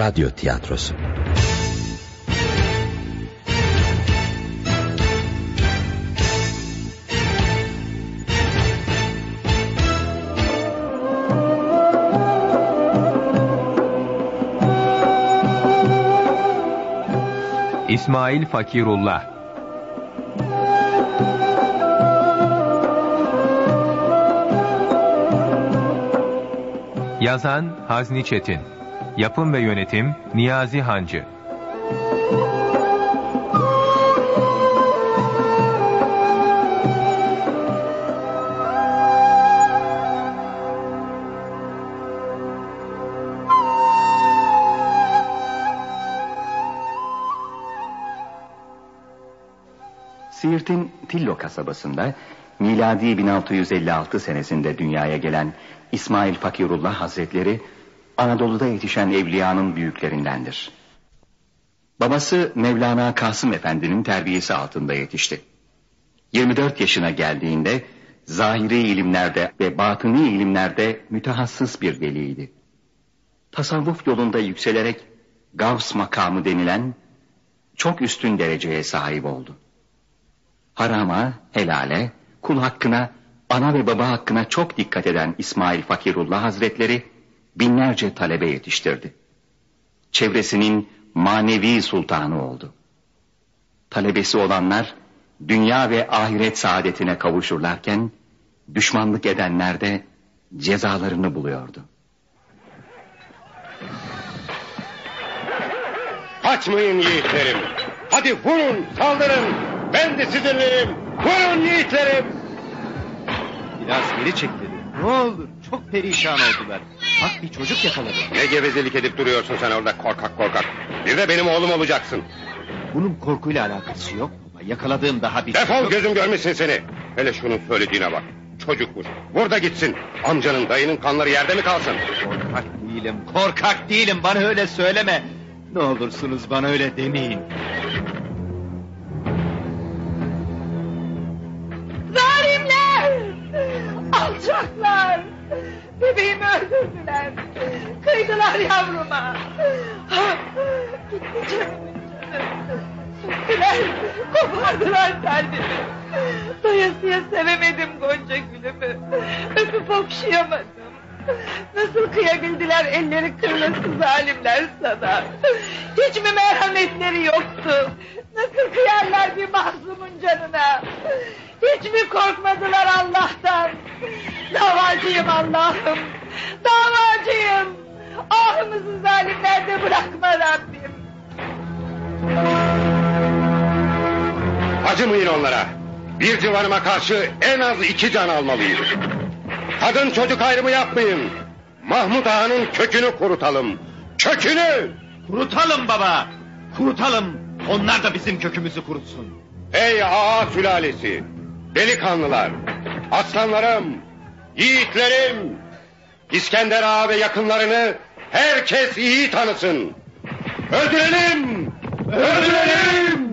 radyo tiyatrosu. İsmail Fakirullah Yazan Hazni Çetin Yapım ve Yönetim Niyazi Hancı. Siirt'in Tillo kasabasında miladi 1656 senesinde dünyaya gelen İsmail Fakirullah Hazretleri Anadolu'da yetişen evliyanın büyüklerindendir. Babası Mevlana Kasım Efendi'nin terbiyesi altında yetişti. 24 yaşına geldiğinde zahiri ilimlerde ve batıni ilimlerde mütehassıs bir veliydi. Tasavvuf yolunda yükselerek Gavs makamı denilen çok üstün dereceye sahip oldu. Harama, helale, kul hakkına, ana ve baba hakkına çok dikkat eden İsmail Fakirullah Hazretleri binlerce talebe yetiştirdi. Çevresinin manevi sultanı oldu. Talebesi olanlar dünya ve ahiret saadetine kavuşurlarken düşmanlık edenler de cezalarını buluyordu. Kaçmayın yiğitlerim. Hadi vurun, saldırın. Ben de sizinleyim. Vurun yiğitlerim. Biraz geri çek dedi. Ne olur çok perişan oldular. Bak bir çocuk yakaladı. Ne gevezelik edip duruyorsun sen orada korkak korkak. Bir de benim oğlum olacaksın. Bunun korkuyla alakası yok baba. Yakaladığım daha bir Defol çocuk. gözüm görmesin seni. Hele şunun söylediğine bak. Çocukmuş. Burada gitsin. Amcanın dayının kanları yerde mi kalsın? Korkak değilim, korkak değilim. Bana öyle söyleme. Ne olursunuz bana öyle demeyin. Zalimler! Alçaklar! Bebeğimi öldürdüler. Kıydılar yavruma. Gitti canımın canı. Söktüler, kopardılar kalbimi. Doyasıya sevemedim Gonca gülümü. Öpüp okşayamadım. Nasıl kıyabildiler elleri kırılası zalimler sana. Hiç mi merhametleri yoktu? Nasıl kıyarlar bir mahzumun canına? Hiç mi korkmadılar Allah'tan? Davacıyım Allah'ım. Davacıyım. Ahımızı zalimlerde bırakma Rabbim. Acımayın onlara. Bir civarıma karşı en az iki can almalıyım. Kadın çocuk ayrımı yapmayın. Mahmut Ağa'nın kökünü kurutalım. Kökünü! Kurutalım baba. Kurutalım. Onlar da bizim kökümüzü kurutsun. Ey ağa sülalesi! Delikanlılar! Aslanlarım! Yiğitlerim! İskender Ağa ve yakınlarını herkes iyi tanısın. Öldürelim! Öldürelim!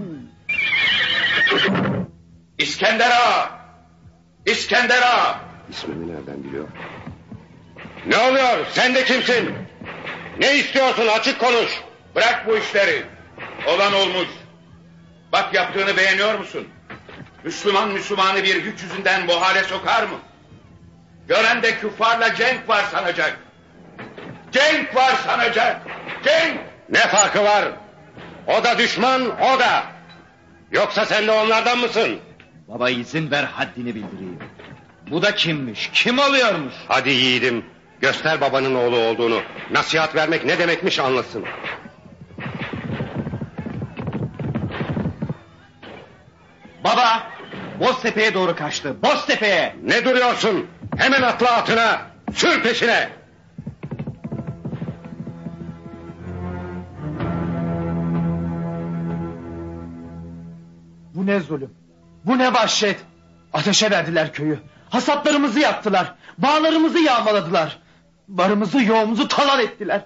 İskender Ağa! İskender Ağa! İsmimi nereden biliyor? Ne oluyor? Sen de kimsin? Ne istiyorsun? Açık konuş. Bırak bu işleri. Olan olmuş. Bak yaptığını beğeniyor musun? Müslüman Müslümanı bir güç yüzünden bu hale sokar mı? Gören de küffarla cenk var sanacak. Cenk var sanacak. Cenk! Ne farkı var? O da düşman, o da. Yoksa sen de onlardan mısın? Baba izin ver haddini bildireyim. Bu da kimmiş? Kim oluyormuş? Hadi yiğidim, göster babanın oğlu olduğunu. Nasihat vermek ne demekmiş anlasın. Baba! Boztepe'ye doğru kaçtı. Boztepe'ye! Ne duruyorsun? Hemen atla atına, sür peşine. Bu ne zulüm? Bu ne vahşet? Ateşe verdiler köyü. Hasatlarımızı yaktılar. Bağlarımızı yağmaladılar. Barımızı yoğumuzu talan ettiler.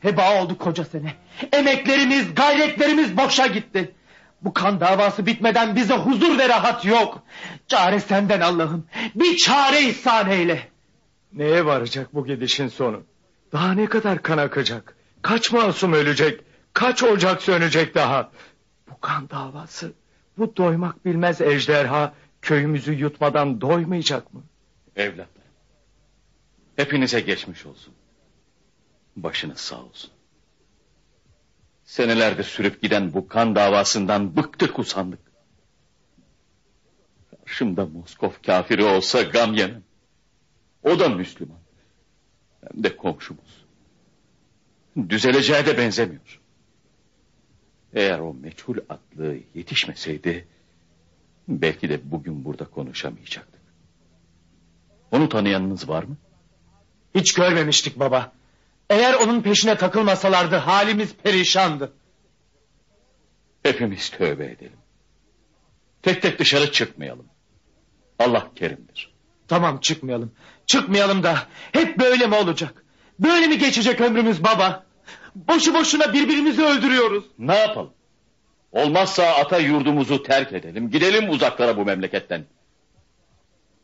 Heba oldu koca sene. Emeklerimiz, gayretlerimiz boşa gitti. Bu kan davası bitmeden bize huzur ve rahat yok. Çare senden Allah'ım. Bir çare ihsan eyle. Neye varacak bu gidişin sonu? Daha ne kadar kan akacak? Kaç masum ölecek? Kaç ocak sönecek daha? Bu kan davası, bu doymak bilmez ejderha köyümüzü yutmadan doymayacak mı? Evlatlarım. Hepinize geçmiş olsun. Başınız sağ olsun. Senelerdir sürüp giden bu kan davasından bıktık usandık. Karşımda Moskov kafiri olsa gam yemem. O da Müslüman. Hem de komşumuz. Düzeleceğe de benzemiyor. Eğer o meçhul atlı yetişmeseydi... ...belki de bugün burada konuşamayacaktık. Onu tanıyanınız var mı? Hiç görmemiştik baba. Eğer onun peşine takılmasalardı halimiz perişandı. Hepimiz tövbe edelim. Tek tek dışarı çıkmayalım. Allah kerimdir. Tamam çıkmayalım. Çıkmayalım da hep böyle mi olacak? Böyle mi geçecek ömrümüz baba? Boşu boşuna birbirimizi öldürüyoruz. Ne yapalım? Olmazsa ata yurdumuzu terk edelim. Gidelim uzaklara bu memleketten.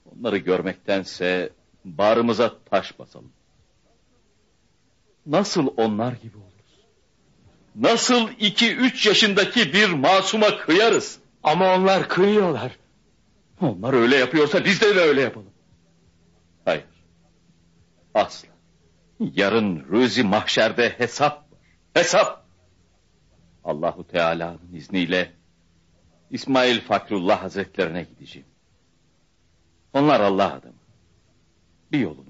Onları görmektense bağrımıza taş basalım. Nasıl onlar gibi oluruz? Nasıl iki üç yaşındaki bir masuma kıyarız? Ama onlar kıyıyorlar. Onlar öyle yapıyorsa biz de, de öyle yapalım. Hayır. Asla. Yarın rüzi mahşerde hesap. Hesap. Allahu Teala'nın izniyle İsmail Fakrullah Hazretlerine gideceğim. Onlar Allah adamı. Bir yolunu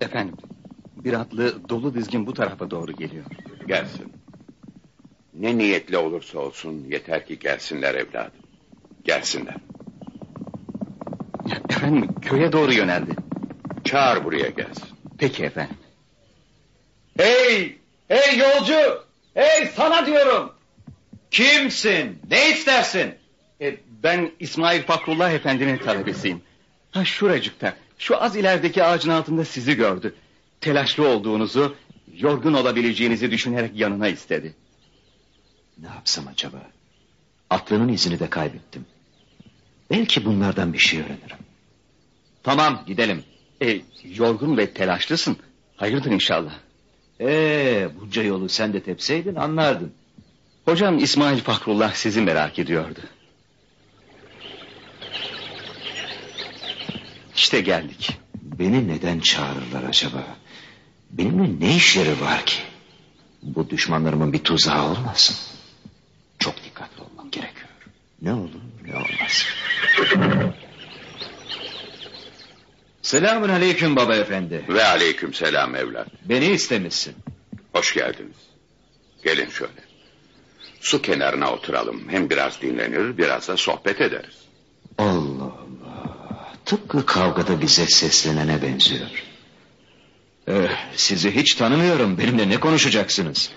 Efendim, bir atlı dolu dizgin bu tarafa doğru geliyor. Gelsin. Ne niyetle olursa olsun yeter ki gelsinler evladım. Gelsinler. Efendim, köye doğru yöneldi. Çağır buraya gelsin. Peki efendim. Hey! Hey yolcu! Hey sana diyorum! Kimsin? Ne istersin? E, ben İsmail Fakrullah Efendi'nin talebesiyim. Ha şuracıkta, şu az ilerideki ağacın altında sizi gördü. Telaşlı olduğunuzu, yorgun olabileceğinizi düşünerek yanına istedi. Ne yapsam acaba? Aklının izini de kaybettim. Belki bunlardan bir şey öğrenirim. Tamam gidelim. E, yorgun ve telaşlısın. Hayırdır inşallah. Ee, bunca yolu sen de tepseydin anlardın. Hocam İsmail Fakrullah sizi merak ediyordu. İşte geldik. Beni neden çağırırlar acaba? Benimle ne işleri var ki? Bu düşmanlarımın bir tuzağı olmasın. Çok dikkatli olmam gerekiyor. Ne olur ne olmaz. Selamun aleyküm baba efendi. Ve aleyküm selam evlat. Beni istemişsin. Hoş geldiniz. Gelin şöyle. Su kenarına oturalım. Hem biraz dinlenir biraz da sohbet ederiz. Allah Allah. Tıpkı kavgada bize seslenene benziyor. Eh, sizi hiç tanımıyorum. Benimle ne konuşacaksınız?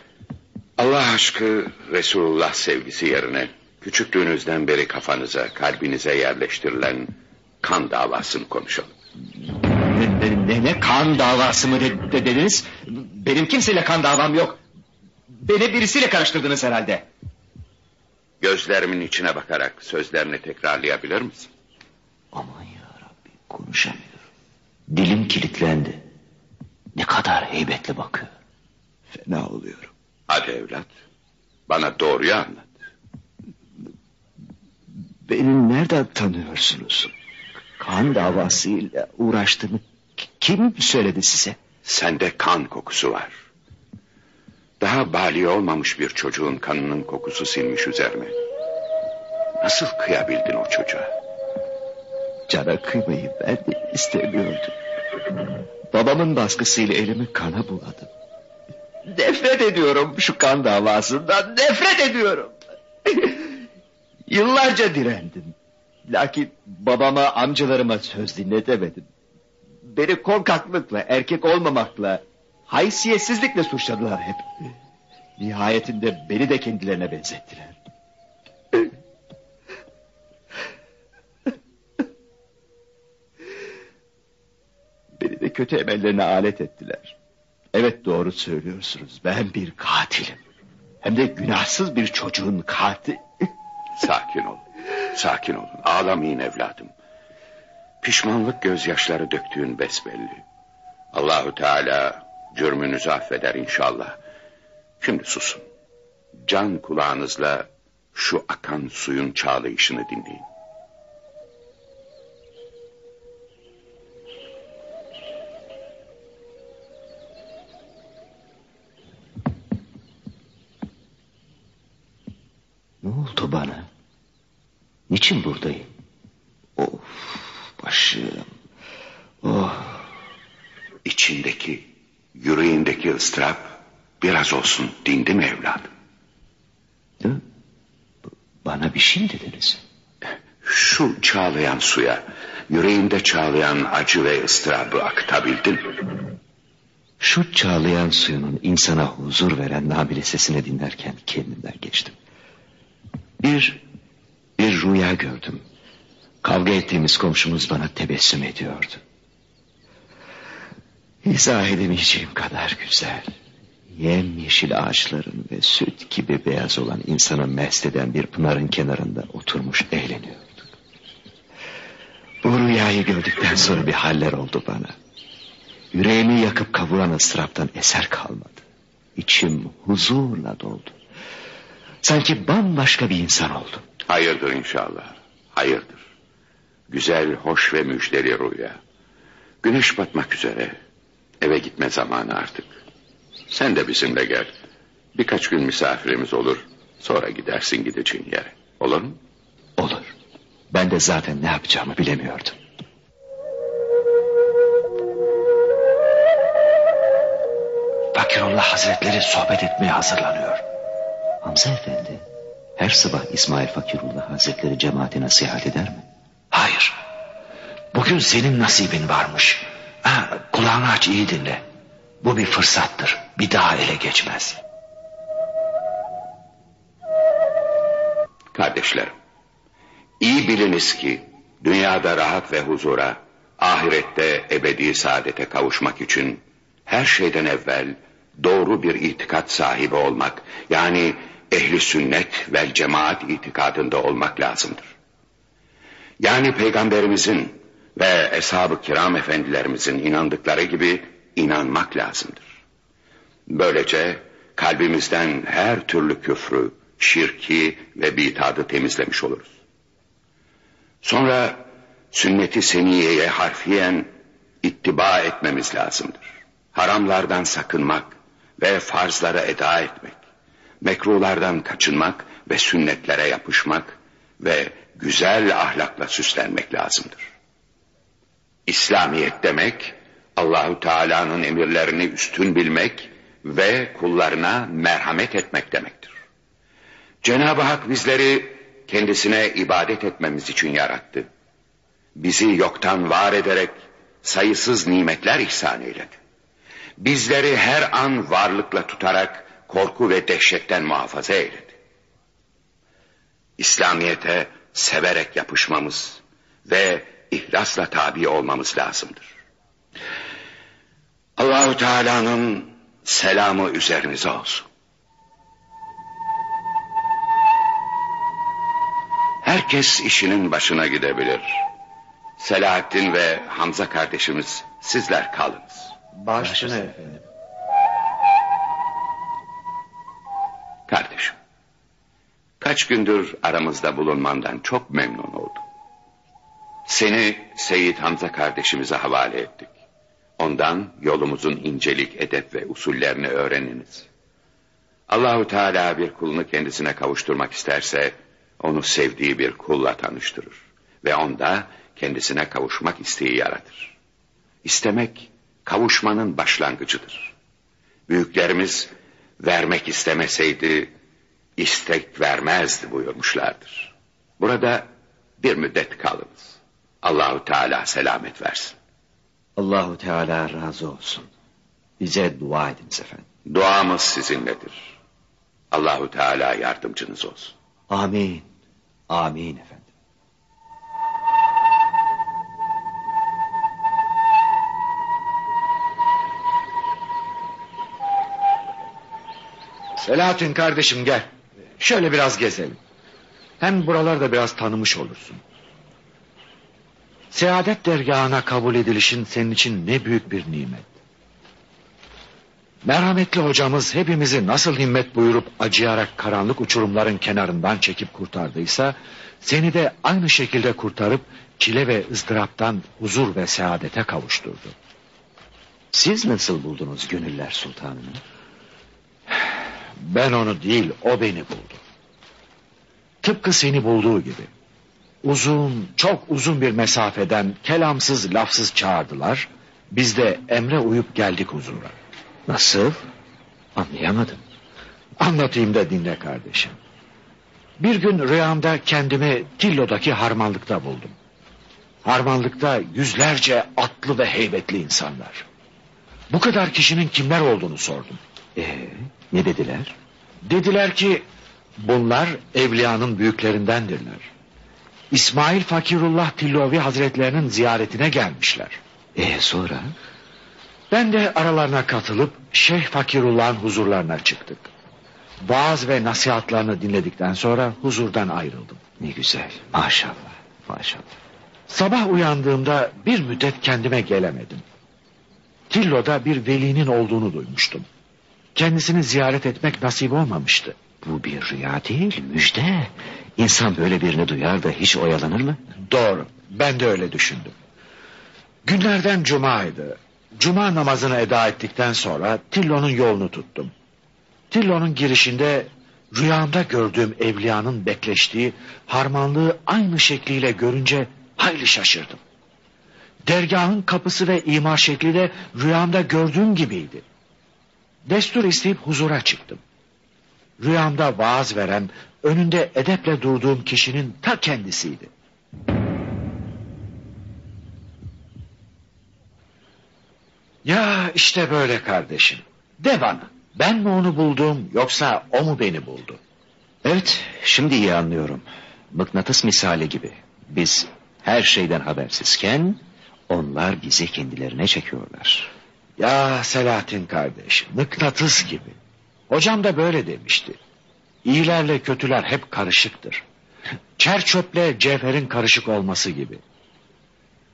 Allah aşkı Resulullah sevgisi yerine küçüklüğünüzden beri kafanıza, kalbinize yerleştirilen kan davasını konuşalım. Ne, ne, ne, ne kan davası mı de, de- dediniz? Benim kimseyle kan davam yok. Beni birisiyle karıştırdınız herhalde. Gözlerimin içine bakarak sözlerini tekrarlayabilir misin? Aman ya konuşamıyorum. Dilim kilitlendi. Ne kadar heybetli bakıyor. Fena oluyorum. Hadi evlat, bana doğruyu anlat. Beni nereden tanıyorsunuz? Kan davasıyla uğraştığımı kim söyledi size? Sende kan kokusu var. Daha bali olmamış bir çocuğun kanının kokusu sinmiş üzerine. Nasıl kıyabildin o çocuğa? Cana kıymayı ben de istemiyordum. Babamın baskısıyla elimi kana buladım. Nefret ediyorum şu kan davasından. Nefret ediyorum. Yıllarca direndim. Lakin babama amcalarıma söz dinletemedim. Beni korkaklıkla, erkek olmamakla, haysiyetsizlikle suçladılar hep. Nihayetinde beni de kendilerine benzettiler. Kötü emellerine alet ettiler. Evet doğru söylüyorsunuz. Ben bir katilim. Hem de günahsız bir çocuğun katili. Sakin ol. Sakin olun. Ağlamayın evladım. Pişmanlık gözyaşları döktüğün besbelli. Allahu Teala cürmünüzü affeder inşallah. Şimdi susun. Can kulağınızla şu akan suyun çağlayışını dinleyin. Ne oldu bana? Niçin buradayım? Of başım. Oh. İçindeki, yüreğindeki ıstırap biraz olsun dindi mi evladım? Bana bir şey mi dediniz? Şu çağlayan suya, yüreğinde çağlayan acı ve ıstırabı akıtabildin mi? Şu çağlayan suyunun insana huzur veren nabile sesini dinlerken kendimden geçtim. Bir, bir rüya gördüm. Kavga ettiğimiz komşumuz bana tebessüm ediyordu. İzah edemeyeceğim kadar güzel. Yemyeşil ağaçların ve süt gibi beyaz olan insanı mest eden bir pınarın kenarında oturmuş eğleniyorduk. Bu rüyayı gördükten sonra bir haller oldu bana. Yüreğimi yakıp kavuran ıstıraptan eser kalmadı. İçim huzurla doldu. Sanki bambaşka bir insan oldum. Hayırdır inşallah. Hayırdır. Güzel, hoş ve müjdeli rüya. Güneş batmak üzere. Eve gitme zamanı artık. Sen de bizimle gel. Birkaç gün misafirimiz olur. Sonra gidersin gideceğin yere. Olur mu? Olur. Ben de zaten ne yapacağımı bilemiyordum. Fakirullah Hazretleri sohbet etmeye hazırlanıyor. Hamza Efendi, her sabah İsmail Fakirullah Hazretleri cemaate nasihat eder mi? Hayır. Bugün senin nasibin varmış. Ha, kulağını aç iyi dinle. Bu bir fırsattır. Bir daha ele geçmez. Kardeşlerim, iyi biliniz ki dünyada rahat ve huzura, ahirette ebedi saadete kavuşmak için her şeyden evvel doğru bir itikat sahibi olmak, yani ehli sünnet ve cemaat itikadında olmak lazımdır. Yani peygamberimizin ve eshab-ı kiram efendilerimizin inandıkları gibi inanmak lazımdır. Böylece kalbimizden her türlü küfrü, şirki ve bitadı temizlemiş oluruz. Sonra sünneti seniyeye harfiyen ittiba etmemiz lazımdır. Haramlardan sakınmak ve farzlara eda etmek, mekruhlardan kaçınmak ve sünnetlere yapışmak ve güzel ahlakla süslenmek lazımdır. İslamiyet demek Allahu Teala'nın emirlerini üstün bilmek ve kullarına merhamet etmek demektir. Cenab-ı Hak bizleri kendisine ibadet etmemiz için yarattı. Bizi yoktan var ederek sayısız nimetler ihsan eyledi. Bizleri her an varlıkla tutarak korku ve dehşetten muhafaza eyledi. İslamiyete severek yapışmamız ve ihlasla tabi olmamız lazımdır. Allahu Teala'nın selamı üzerinize olsun. Herkes işinin başına gidebilir. Selahattin ve Hamza kardeşimiz sizler kalınız. Başına efendim. Kardeşim, kaç gündür aramızda bulunmandan çok memnun oldum. Seni Seyit Hamza kardeşimize havale ettik. Ondan yolumuzun incelik, edep ve usullerini öğreniniz. Allahu Teala bir kulunu kendisine kavuşturmak isterse onu sevdiği bir kulla tanıştırır ve onda kendisine kavuşmak isteği yaratır. İstemek kavuşmanın başlangıcıdır. Büyüklerimiz vermek istemeseydi istek vermezdi buyurmuşlardır. Burada bir müddet kalınız. Allahu Teala selamet versin. Allahu Teala razı olsun. Bize dua ediniz efendim. Duamız sizinledir. Allahu Teala yardımcınız olsun. Amin. Amin efendim. Selahattin kardeşim gel. Şöyle biraz gezelim. Hem buralarda biraz tanımış olursun. Seadet dergahına kabul edilişin senin için ne büyük bir nimet. Merhametli hocamız hepimizi nasıl himmet buyurup acıyarak karanlık uçurumların kenarından çekip kurtardıysa... ...seni de aynı şekilde kurtarıp çile ve ızdıraptan huzur ve saadete kavuşturdu. Siz nasıl buldunuz Gönüller Sultanı'nı? Ben onu değil, o beni buldu. Tıpkı seni bulduğu gibi. Uzun, çok uzun bir mesafeden kelamsız, lafsız çağırdılar. Biz de emre uyup geldik huzura. Nasıl? Anlayamadım. Anlatayım da dinle kardeşim. Bir gün rüyamda kendimi Tillo'daki harmanlıkta buldum. Harmanlıkta yüzlerce atlı ve heybetli insanlar. Bu kadar kişinin kimler olduğunu sordum. Ee, ne dediler? Dediler ki bunlar evliyanın büyüklerindendirler. İsmail Fakirullah Tillovi Hazretlerinin ziyaretine gelmişler. Ee sonra? Ben de aralarına katılıp Şeyh Fakirullah'ın huzurlarına çıktık. Vaaz ve nasihatlarını dinledikten sonra huzurdan ayrıldım. Ne güzel. Maşallah. Maşallah. Sabah uyandığımda bir müddet kendime gelemedim. Tillo'da bir velinin olduğunu duymuştum. Kendisini ziyaret etmek nasip olmamıştı. Bu bir rüya değil, müjde. İnsan böyle birini duyar da hiç oyalanır mı? Doğru, ben de öyle düşündüm. Günlerden cumaydı. Cuma namazını eda ettikten sonra Tillo'nun yolunu tuttum. Tillo'nun girişinde rüyamda gördüğüm evliyanın bekleştiği harmanlığı aynı şekliyle görünce hayli şaşırdım. Dergahın kapısı ve imar şekli de rüyamda gördüğüm gibiydi. Destur isteyip huzura çıktım. Rüyamda vaaz veren, önünde edeple durduğum kişinin ta kendisiydi. Ya işte böyle kardeşim. De bana, ben mi onu buldum yoksa o mu beni buldu? Evet, şimdi iyi anlıyorum. Mıknatıs misali gibi. Biz her şeyden habersizken onlar bizi kendilerine çekiyorlar. Ya Selahattin kardeş, mıknatıs gibi. Hocam da böyle demişti. İyilerle kötüler hep karışıktır. Çer çöple cevherin karışık olması gibi.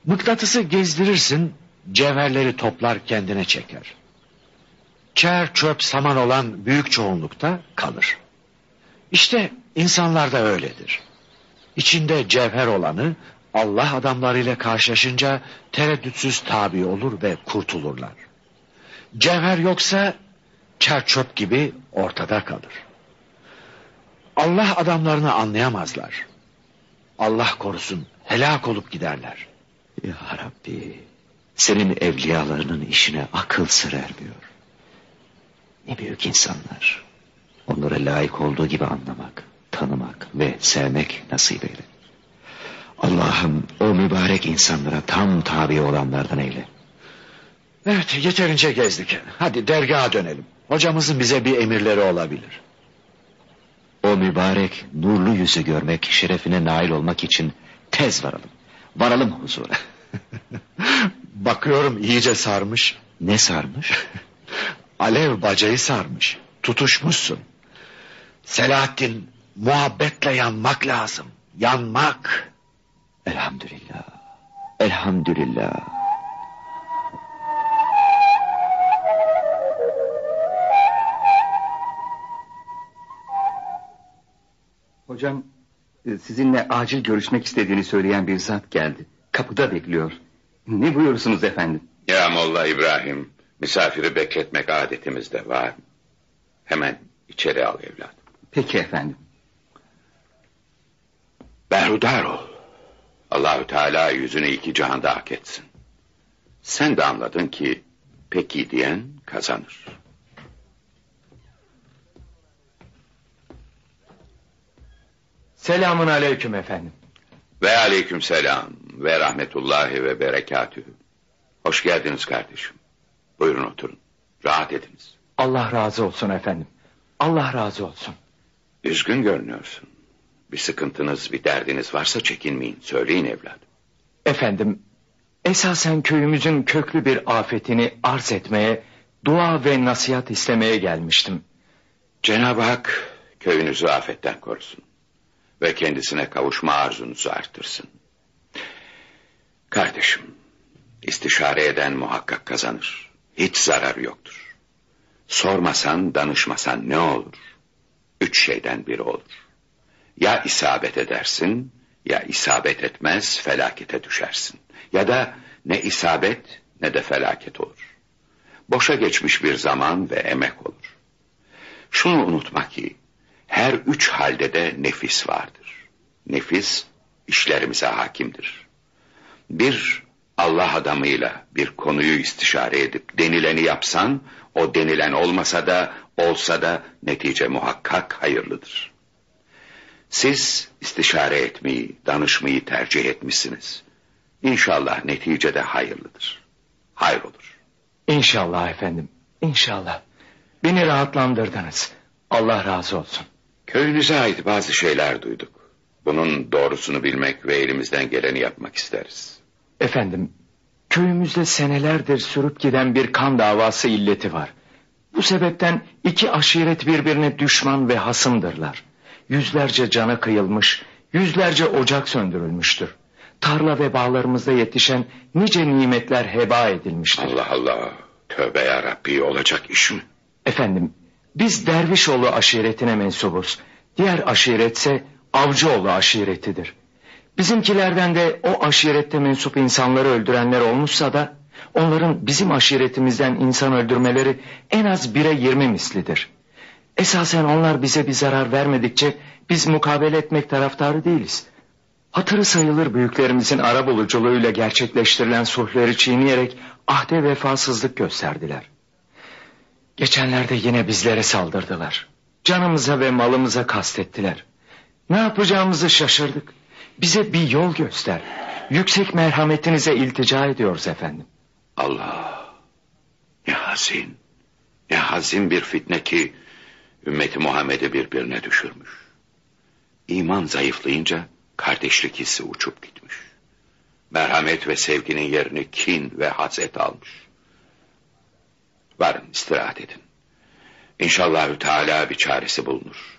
Mıknatısı gezdirirsin, cevherleri toplar kendine çeker. Çer çöp saman olan büyük çoğunlukta kalır. İşte insanlar da öyledir. İçinde cevher olanı Allah adamlarıyla karşılaşınca tereddütsüz tabi olur ve kurtulurlar. Cevher yoksa çer çöp gibi ortada kalır. Allah adamlarını anlayamazlar. Allah korusun helak olup giderler. Ya Rabbi senin evliyalarının işine akıl sır ermiyor. Ne büyük insanlar. Onlara layık olduğu gibi anlamak, tanımak ve sevmek nasip eyle. Allah'ım o mübarek insanlara tam tabi olanlardan eyle. Evet yeterince gezdik. Hadi dergaha dönelim. Hocamızın bize bir emirleri olabilir. O mübarek nurlu yüzü görmek, şerefine nail olmak için tez varalım. Varalım huzura. Bakıyorum iyice sarmış. Ne sarmış? Alev bacayı sarmış. Tutuşmuşsun. Selahattin muhabbetle yanmak lazım. Yanmak. Elhamdülillah. Elhamdülillah. Hocam e, sizinle acil görüşmek istediğini söyleyen bir zat geldi. Kapıda bekliyor. Ne buyurursunuz efendim? Ya Molla İbrahim, misafiri bekletmek adetimizde var. Hemen içeri al evladım. Peki efendim. Berhudar ol. Allahü Teala yüzünü iki cihanda hak etsin. Sen de anladın ki peki diyen kazanır. Selamun aleyküm efendim. Ve aleyküm selam ve rahmetullahi ve berekatühü. Hoş geldiniz kardeşim. Buyurun oturun. Rahat ediniz. Allah razı olsun efendim. Allah razı olsun. Üzgün görünüyorsun. Bir sıkıntınız, bir derdiniz varsa çekinmeyin. Söyleyin evladım. Efendim, esasen köyümüzün köklü bir afetini arz etmeye, dua ve nasihat istemeye gelmiştim. Cenab-ı Hak köyünüzü afetten korusun. Ve kendisine kavuşma arzunuzu artırsın. Kardeşim, istişare eden muhakkak kazanır. Hiç zararı yoktur. Sormasan, danışmasan ne olur? Üç şeyden biri olur. Ya isabet edersin, ya isabet etmez, felakete düşersin. Ya da ne isabet ne de felaket olur. Boşa geçmiş bir zaman ve emek olur. Şunu unutma ki, her üç halde de nefis vardır. Nefis, işlerimize hakimdir. Bir, Allah adamıyla bir konuyu istişare edip denileni yapsan, o denilen olmasa da, olsa da netice muhakkak hayırlıdır. Siz istişare etmeyi, danışmayı tercih etmişsiniz. İnşallah neticede hayırlıdır. Hayır olur. İnşallah efendim. İnşallah. Beni rahatlandırdınız. Allah razı olsun. Köyünüze ait bazı şeyler duyduk. Bunun doğrusunu bilmek ve elimizden geleni yapmak isteriz. Efendim, köyümüzde senelerdir sürüp giden bir kan davası illeti var. Bu sebepten iki aşiret birbirine düşman ve hasımdırlar. Yüzlerce cana kıyılmış, yüzlerce ocak söndürülmüştür. Tarla ve bağlarımızda yetişen nice nimetler heba edilmiştir. Allah Allah, tövbe yarabbi olacak iş mi? Efendim, biz Dervişoğlu aşiretine mensubuz. Diğer aşiretse Avcıoğlu aşiretidir. Bizimkilerden de o aşirette mensup insanları öldürenler olmuşsa da... ...onların bizim aşiretimizden insan öldürmeleri en az bire yirmi mislidir. Esasen onlar bize bir zarar vermedikçe biz mukabele etmek taraftarı değiliz. Hatırı sayılır büyüklerimizin ara buluculuğuyla gerçekleştirilen sulhleri çiğneyerek ahde vefasızlık gösterdiler. Geçenlerde yine bizlere saldırdılar. Canımıza ve malımıza kastettiler. Ne yapacağımızı şaşırdık. Bize bir yol göster. Yüksek merhametinize iltica ediyoruz efendim. Allah! Ne hazin, ne hazin bir fitne ki ümmeti Muhammed'i birbirine düşürmüş. İman zayıflayınca kardeşlik hissi uçup gitmiş. Merhamet ve sevginin yerini kin ve haset almış. Varın istirahat edin. İnşallahü Teala bir çaresi bulunur.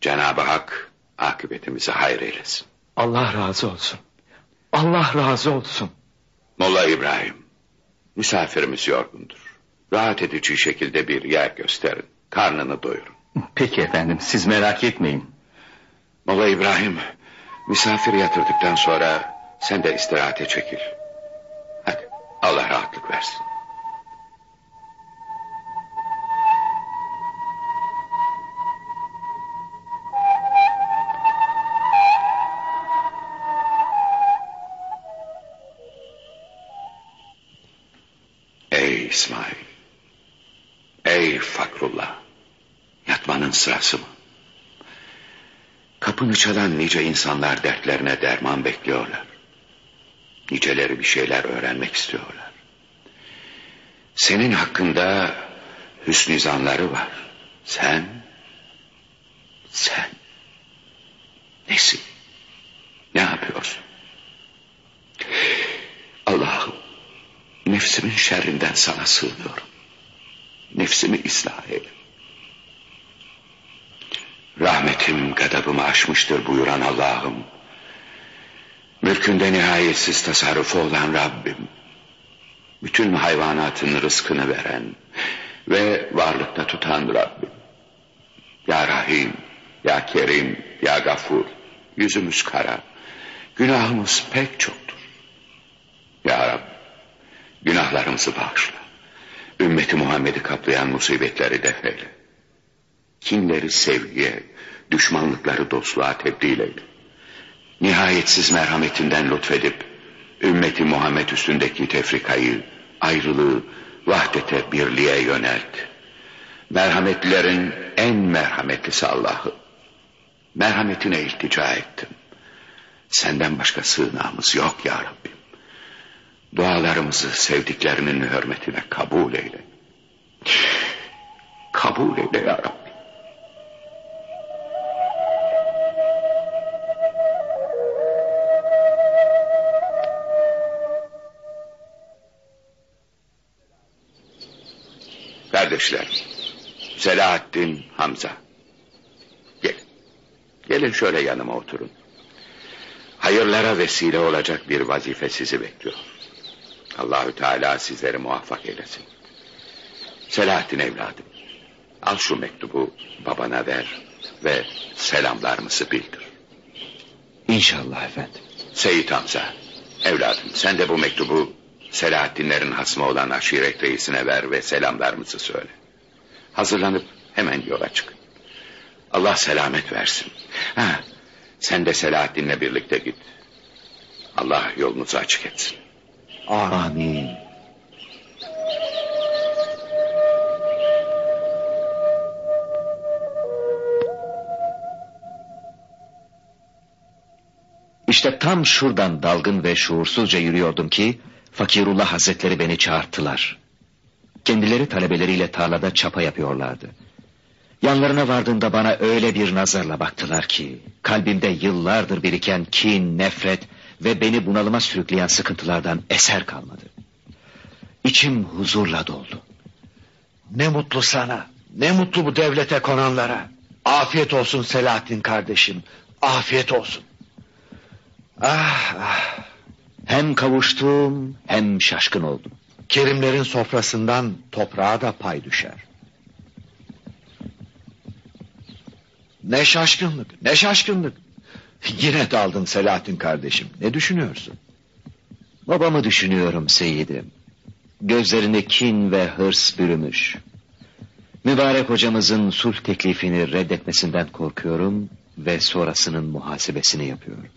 Cenab-ı Hak akıbetimizi hayır eylesin. Allah razı olsun. Allah razı olsun. Molla İbrahim, misafirimiz yorgundur. Rahat edici şekilde bir yer gösterin. Karnını doyurun. Peki efendim siz merak etmeyin. Molla İbrahim, misafir yatırdıktan sonra sen de istirahate çekil. Hadi Allah rahatlık versin. Çalan nice insanlar dertlerine derman bekliyorlar. Niceleri bir şeyler öğrenmek istiyorlar. Senin hakkında hüsnü zanları var. Sen, sen nesin? Ne yapıyorsun? Allah'ım nefsimin şerrinden sana sığınıyorum. Nefsimi ıslah eyle. Rahmetim gadabımı aşmıştır buyuran Allah'ım. Mülkünde nihayetsiz tasarrufu olan Rabbim. Bütün hayvanatın rızkını veren ve varlıkta tutan Rabbim. Ya Rahim, Ya Kerim, Ya Gafur. Yüzümüz kara, günahımız pek çoktur. Ya Rab, günahlarımızı bağışla. Ümmeti Muhammed'i kaplayan musibetleri defeyle kinleri sevgiye, düşmanlıkları dostluğa tebdil eyle. Nihayetsiz merhametinden lütfedip, ümmeti Muhammed üstündeki tefrikayı, ayrılığı, vahdete, birliğe yönelt. Merhametlilerin en merhametlisi Allah'ı. Merhametine iltica ettim. Senden başka sığınağımız yok ya Rabbim. Dualarımızı sevdiklerinin hürmetine kabul eyle. Kabul eyle ya Rabbi. Kardeşler, Selahattin Hamza. Gel. Gelin şöyle yanıma oturun. Hayırlara vesile olacak bir vazife sizi bekliyor. Allahü Teala sizleri muvaffak eylesin. Selahattin evladım. Al şu mektubu babana ver ve selamlarımızı bildir. İnşallah efendim. Seyit Hamza, evladım sen de bu mektubu Selahattinlerin hasmı olan aşiret reisine ver ve selamlarımızı söyle. Hazırlanıp hemen yola çık. Allah selamet versin. Ha, sen de Selahattin'le birlikte git. Allah yolunuzu açık etsin. Amin. İşte tam şuradan dalgın ve şuursuzca yürüyordum ki Fakirullah Hazretleri beni çağırttılar. Kendileri talebeleriyle tarlada çapa yapıyorlardı. Yanlarına vardığımda bana öyle bir nazarla baktılar ki kalbimde yıllardır biriken kin, nefret ve beni bunalıma sürükleyen sıkıntılardan eser kalmadı. İçim huzurla doldu. Ne mutlu sana. Ne mutlu bu devlete konanlara. Afiyet olsun Selahattin kardeşim. Afiyet olsun. Ah ah. Hem kavuştum hem şaşkın oldum. Kerimlerin sofrasından toprağa da pay düşer. Ne şaşkınlık, ne şaşkınlık. Yine daldın Selahattin kardeşim. Ne düşünüyorsun? Babamı düşünüyorum Seyidim. Gözlerini kin ve hırs bürümüş. Mübarek hocamızın sulh teklifini reddetmesinden korkuyorum ve sonrasının muhasebesini yapıyorum.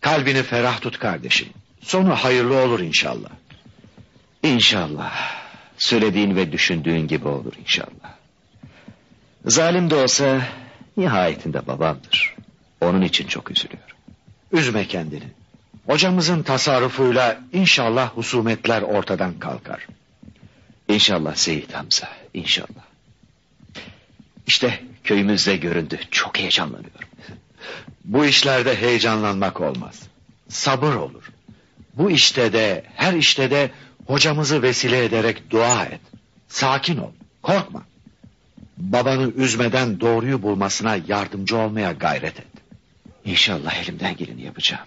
Kalbini ferah tut kardeşim. Sonu hayırlı olur inşallah. İnşallah. Söylediğin ve düşündüğün gibi olur inşallah. Zalim de olsa nihayetinde babamdır. Onun için çok üzülüyorum. Üzme kendini. Hocamızın tasarrufuyla inşallah husumetler ortadan kalkar. İnşallah Seyit Hamza, inşallah. İşte köyümüzde göründü. Çok heyecanlanıyorum. Bu işlerde heyecanlanmak olmaz. Sabır olur. Bu işte de her işte de hocamızı vesile ederek dua et. Sakin ol, korkma. Babanı üzmeden doğruyu bulmasına yardımcı olmaya gayret et. İnşallah elimden geleni yapacağım.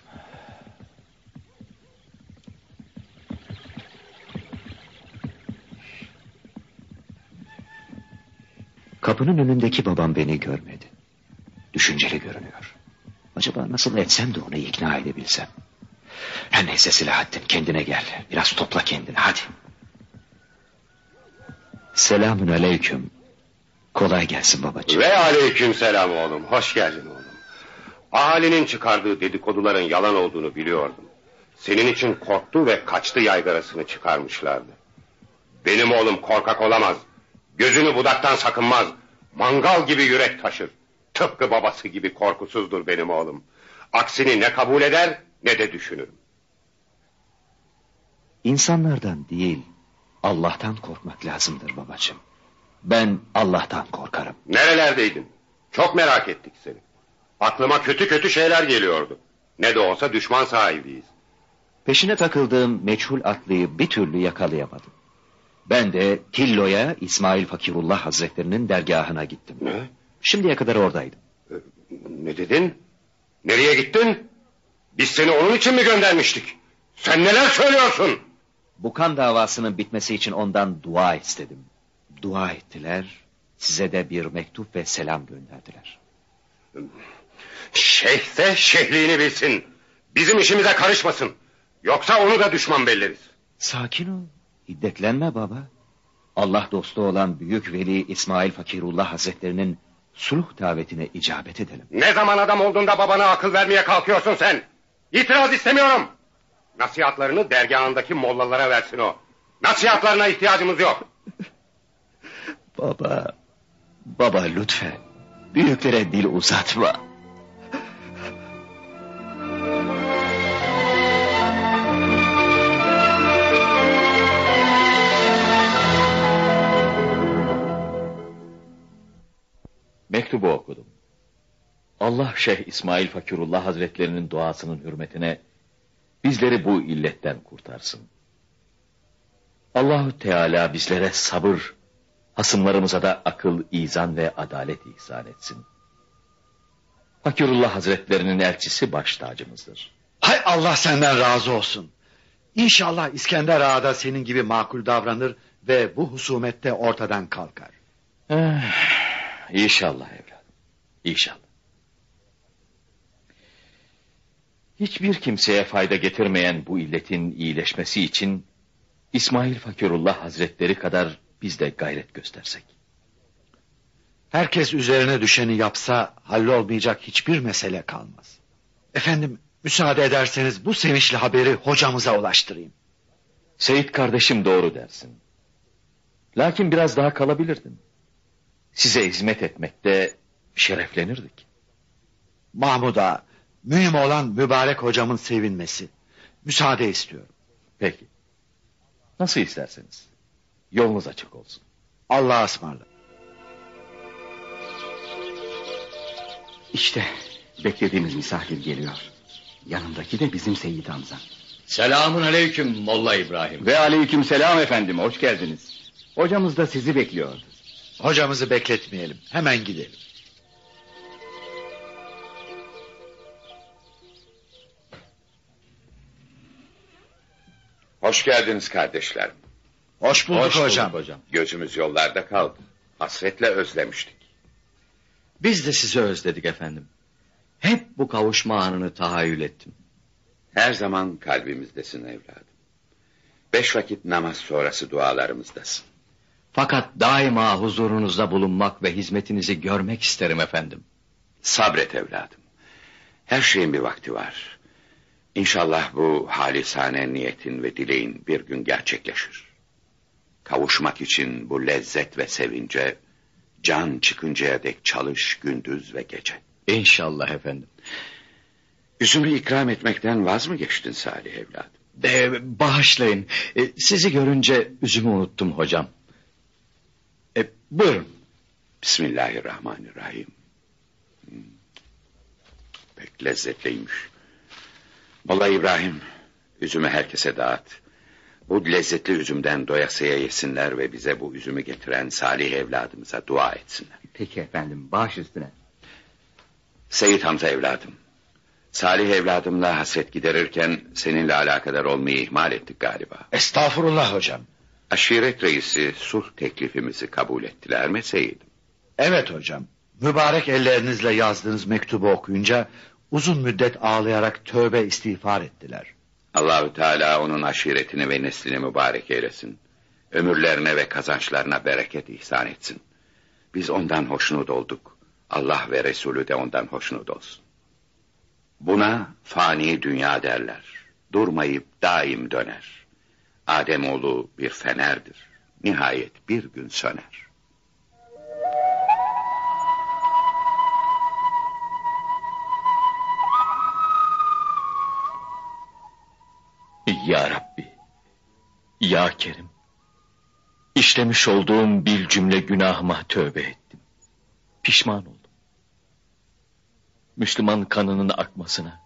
Kapının önündeki babam beni görmedi. Düşünceli görünüyor. Acaba nasıl etsem de onu ikna edebilsem. Her neyse Selahattin kendine gel. Biraz topla kendini hadi. Selamün aleyküm. Kolay gelsin babacığım. Ve aleyküm selam oğlum. Hoş geldin oğlum. Ahalinin çıkardığı dedikoduların yalan olduğunu biliyordum. Senin için korktu ve kaçtı yaygarasını çıkarmışlardı. Benim oğlum korkak olamaz. Gözünü budaktan sakınmaz. Mangal gibi yürek taşır. Tıpkı babası gibi korkusuzdur benim oğlum. Aksini ne kabul eder ne de düşünür. İnsanlardan değil, Allah'tan korkmak lazımdır babacığım. Ben Allah'tan korkarım. Nerelerdeydin? Çok merak ettik seni. Aklıma kötü kötü şeyler geliyordu. Ne de olsa düşman sahibiyiz. Peşine takıldığım meçhul atlıyı bir türlü yakalayamadım. Ben de Tillo'ya İsmail Fakirullah Hazretlerinin dergahına gittim. Ne? Şimdiye kadar oradaydım. Ne dedin? Nereye gittin? Biz seni onun için mi göndermiştik? Sen neler söylüyorsun? Bu kan davasının bitmesi için ondan dua istedim. Dua ettiler, size de bir mektup ve selam gönderdiler. Şeyh de şeyhliğini bilsin. Bizim işimize karışmasın. Yoksa onu da düşman belleriz. Sakin ol, hiddetlenme baba. Allah dostu olan Büyük Veli İsmail Fakirullah Hazretlerinin sulh davetine icabet edelim. Ne zaman adam olduğunda babana akıl vermeye kalkıyorsun sen? İtiraz istemiyorum. Nasihatlarını dergahındaki mollalara versin o. Nasihatlarına ihtiyacımız yok. Baba, baba lütfen. Büyüklere dil uzatma. Mektubu okudum. Allah Şeyh İsmail Fakirullah Hazretlerinin duasının hürmetine bizleri bu illetten kurtarsın. Allahü Teala bizlere sabır, hasımlarımıza da akıl, izan ve adalet ihsan etsin. Fakirullah Hazretlerinin elçisi baş tacımızdır. Hay Allah senden razı olsun. İnşallah İskender Ağa da senin gibi makul davranır ve bu husumette ortadan kalkar. Eh, İnşallah evladım. İnşallah. Hiçbir kimseye fayda getirmeyen bu illetin iyileşmesi için İsmail Fakirullah Hazretleri kadar biz de gayret göstersek. Herkes üzerine düşeni yapsa hallolmayacak hiçbir mesele kalmaz. Efendim müsaade ederseniz bu sevinçli haberi hocamıza ulaştırayım. Seyit kardeşim doğru dersin. Lakin biraz daha kalabilirdin. Size hizmet etmekte şereflenirdik. Mahmud Ağa, mühim olan mübarek hocamın sevinmesi. Müsaade istiyorum. Peki. Nasıl isterseniz. Yolunuz açık olsun. Allah'a ısmarladık. İşte beklediğimiz misafir geliyor. Yanındaki de bizim Seyyid Hamza. Selamun aleyküm Molla İbrahim. Ve aleyküm selam efendim, hoş geldiniz. Hocamız da sizi bekliyordu. Hocamızı bekletmeyelim. Hemen gidelim. Hoş geldiniz kardeşlerim. Hoş bulduk Hoş bulduk hocam. hocam. Gözümüz yollarda kaldı. Hasretle özlemiştik. Biz de sizi özledik efendim. Hep bu kavuşma anını tahayyül ettim. Her zaman kalbimizdesin evladım. Beş vakit namaz sonrası dualarımızdasın. Fakat daima huzurunuzda bulunmak ve hizmetinizi görmek isterim efendim. Sabret evladım. Her şeyin bir vakti var. İnşallah bu halisane niyetin ve dileğin bir gün gerçekleşir. Kavuşmak için bu lezzet ve sevince can çıkıncaya dek çalış gündüz ve gece. İnşallah efendim. Üzümü ikram etmekten vaz mı geçtin Salih evladım? Ee, bağışlayın. Ee, sizi görünce üzümü unuttum hocam. Ee, buyurun. Bismillahirrahmanirrahim. Hmm. Pek lezzetliymiş. Molla İbrahim, üzümü herkese dağıt. Bu lezzetli üzümden doyasıya yesinler ve bize bu üzümü getiren Salih evladımıza dua etsinler. Peki efendim, baş üstüne. Seyit Hamza evladım. Salih evladımla hasret giderirken seninle alakadar olmayı ihmal ettik galiba. Estağfurullah hocam. Aşiret reisi sulh teklifimizi kabul ettiler mi Seyit'im? Evet hocam. Mübarek ellerinizle yazdığınız mektubu okuyunca uzun müddet ağlayarak tövbe istiğfar ettiler. Allahü Teala onun aşiretini ve neslini mübarek eylesin. Ömürlerine ve kazançlarına bereket ihsan etsin. Biz ondan hoşnut olduk. Allah ve Resulü de ondan hoşnut olsun. Buna fani dünya derler. Durmayıp daim döner. Ademoğlu bir fenerdir. Nihayet bir gün söner. Ya Rabbi, Ya Kerim, işlemiş olduğum bir cümle günahıma tövbe ettim. Pişman oldum. Müslüman kanının akmasına,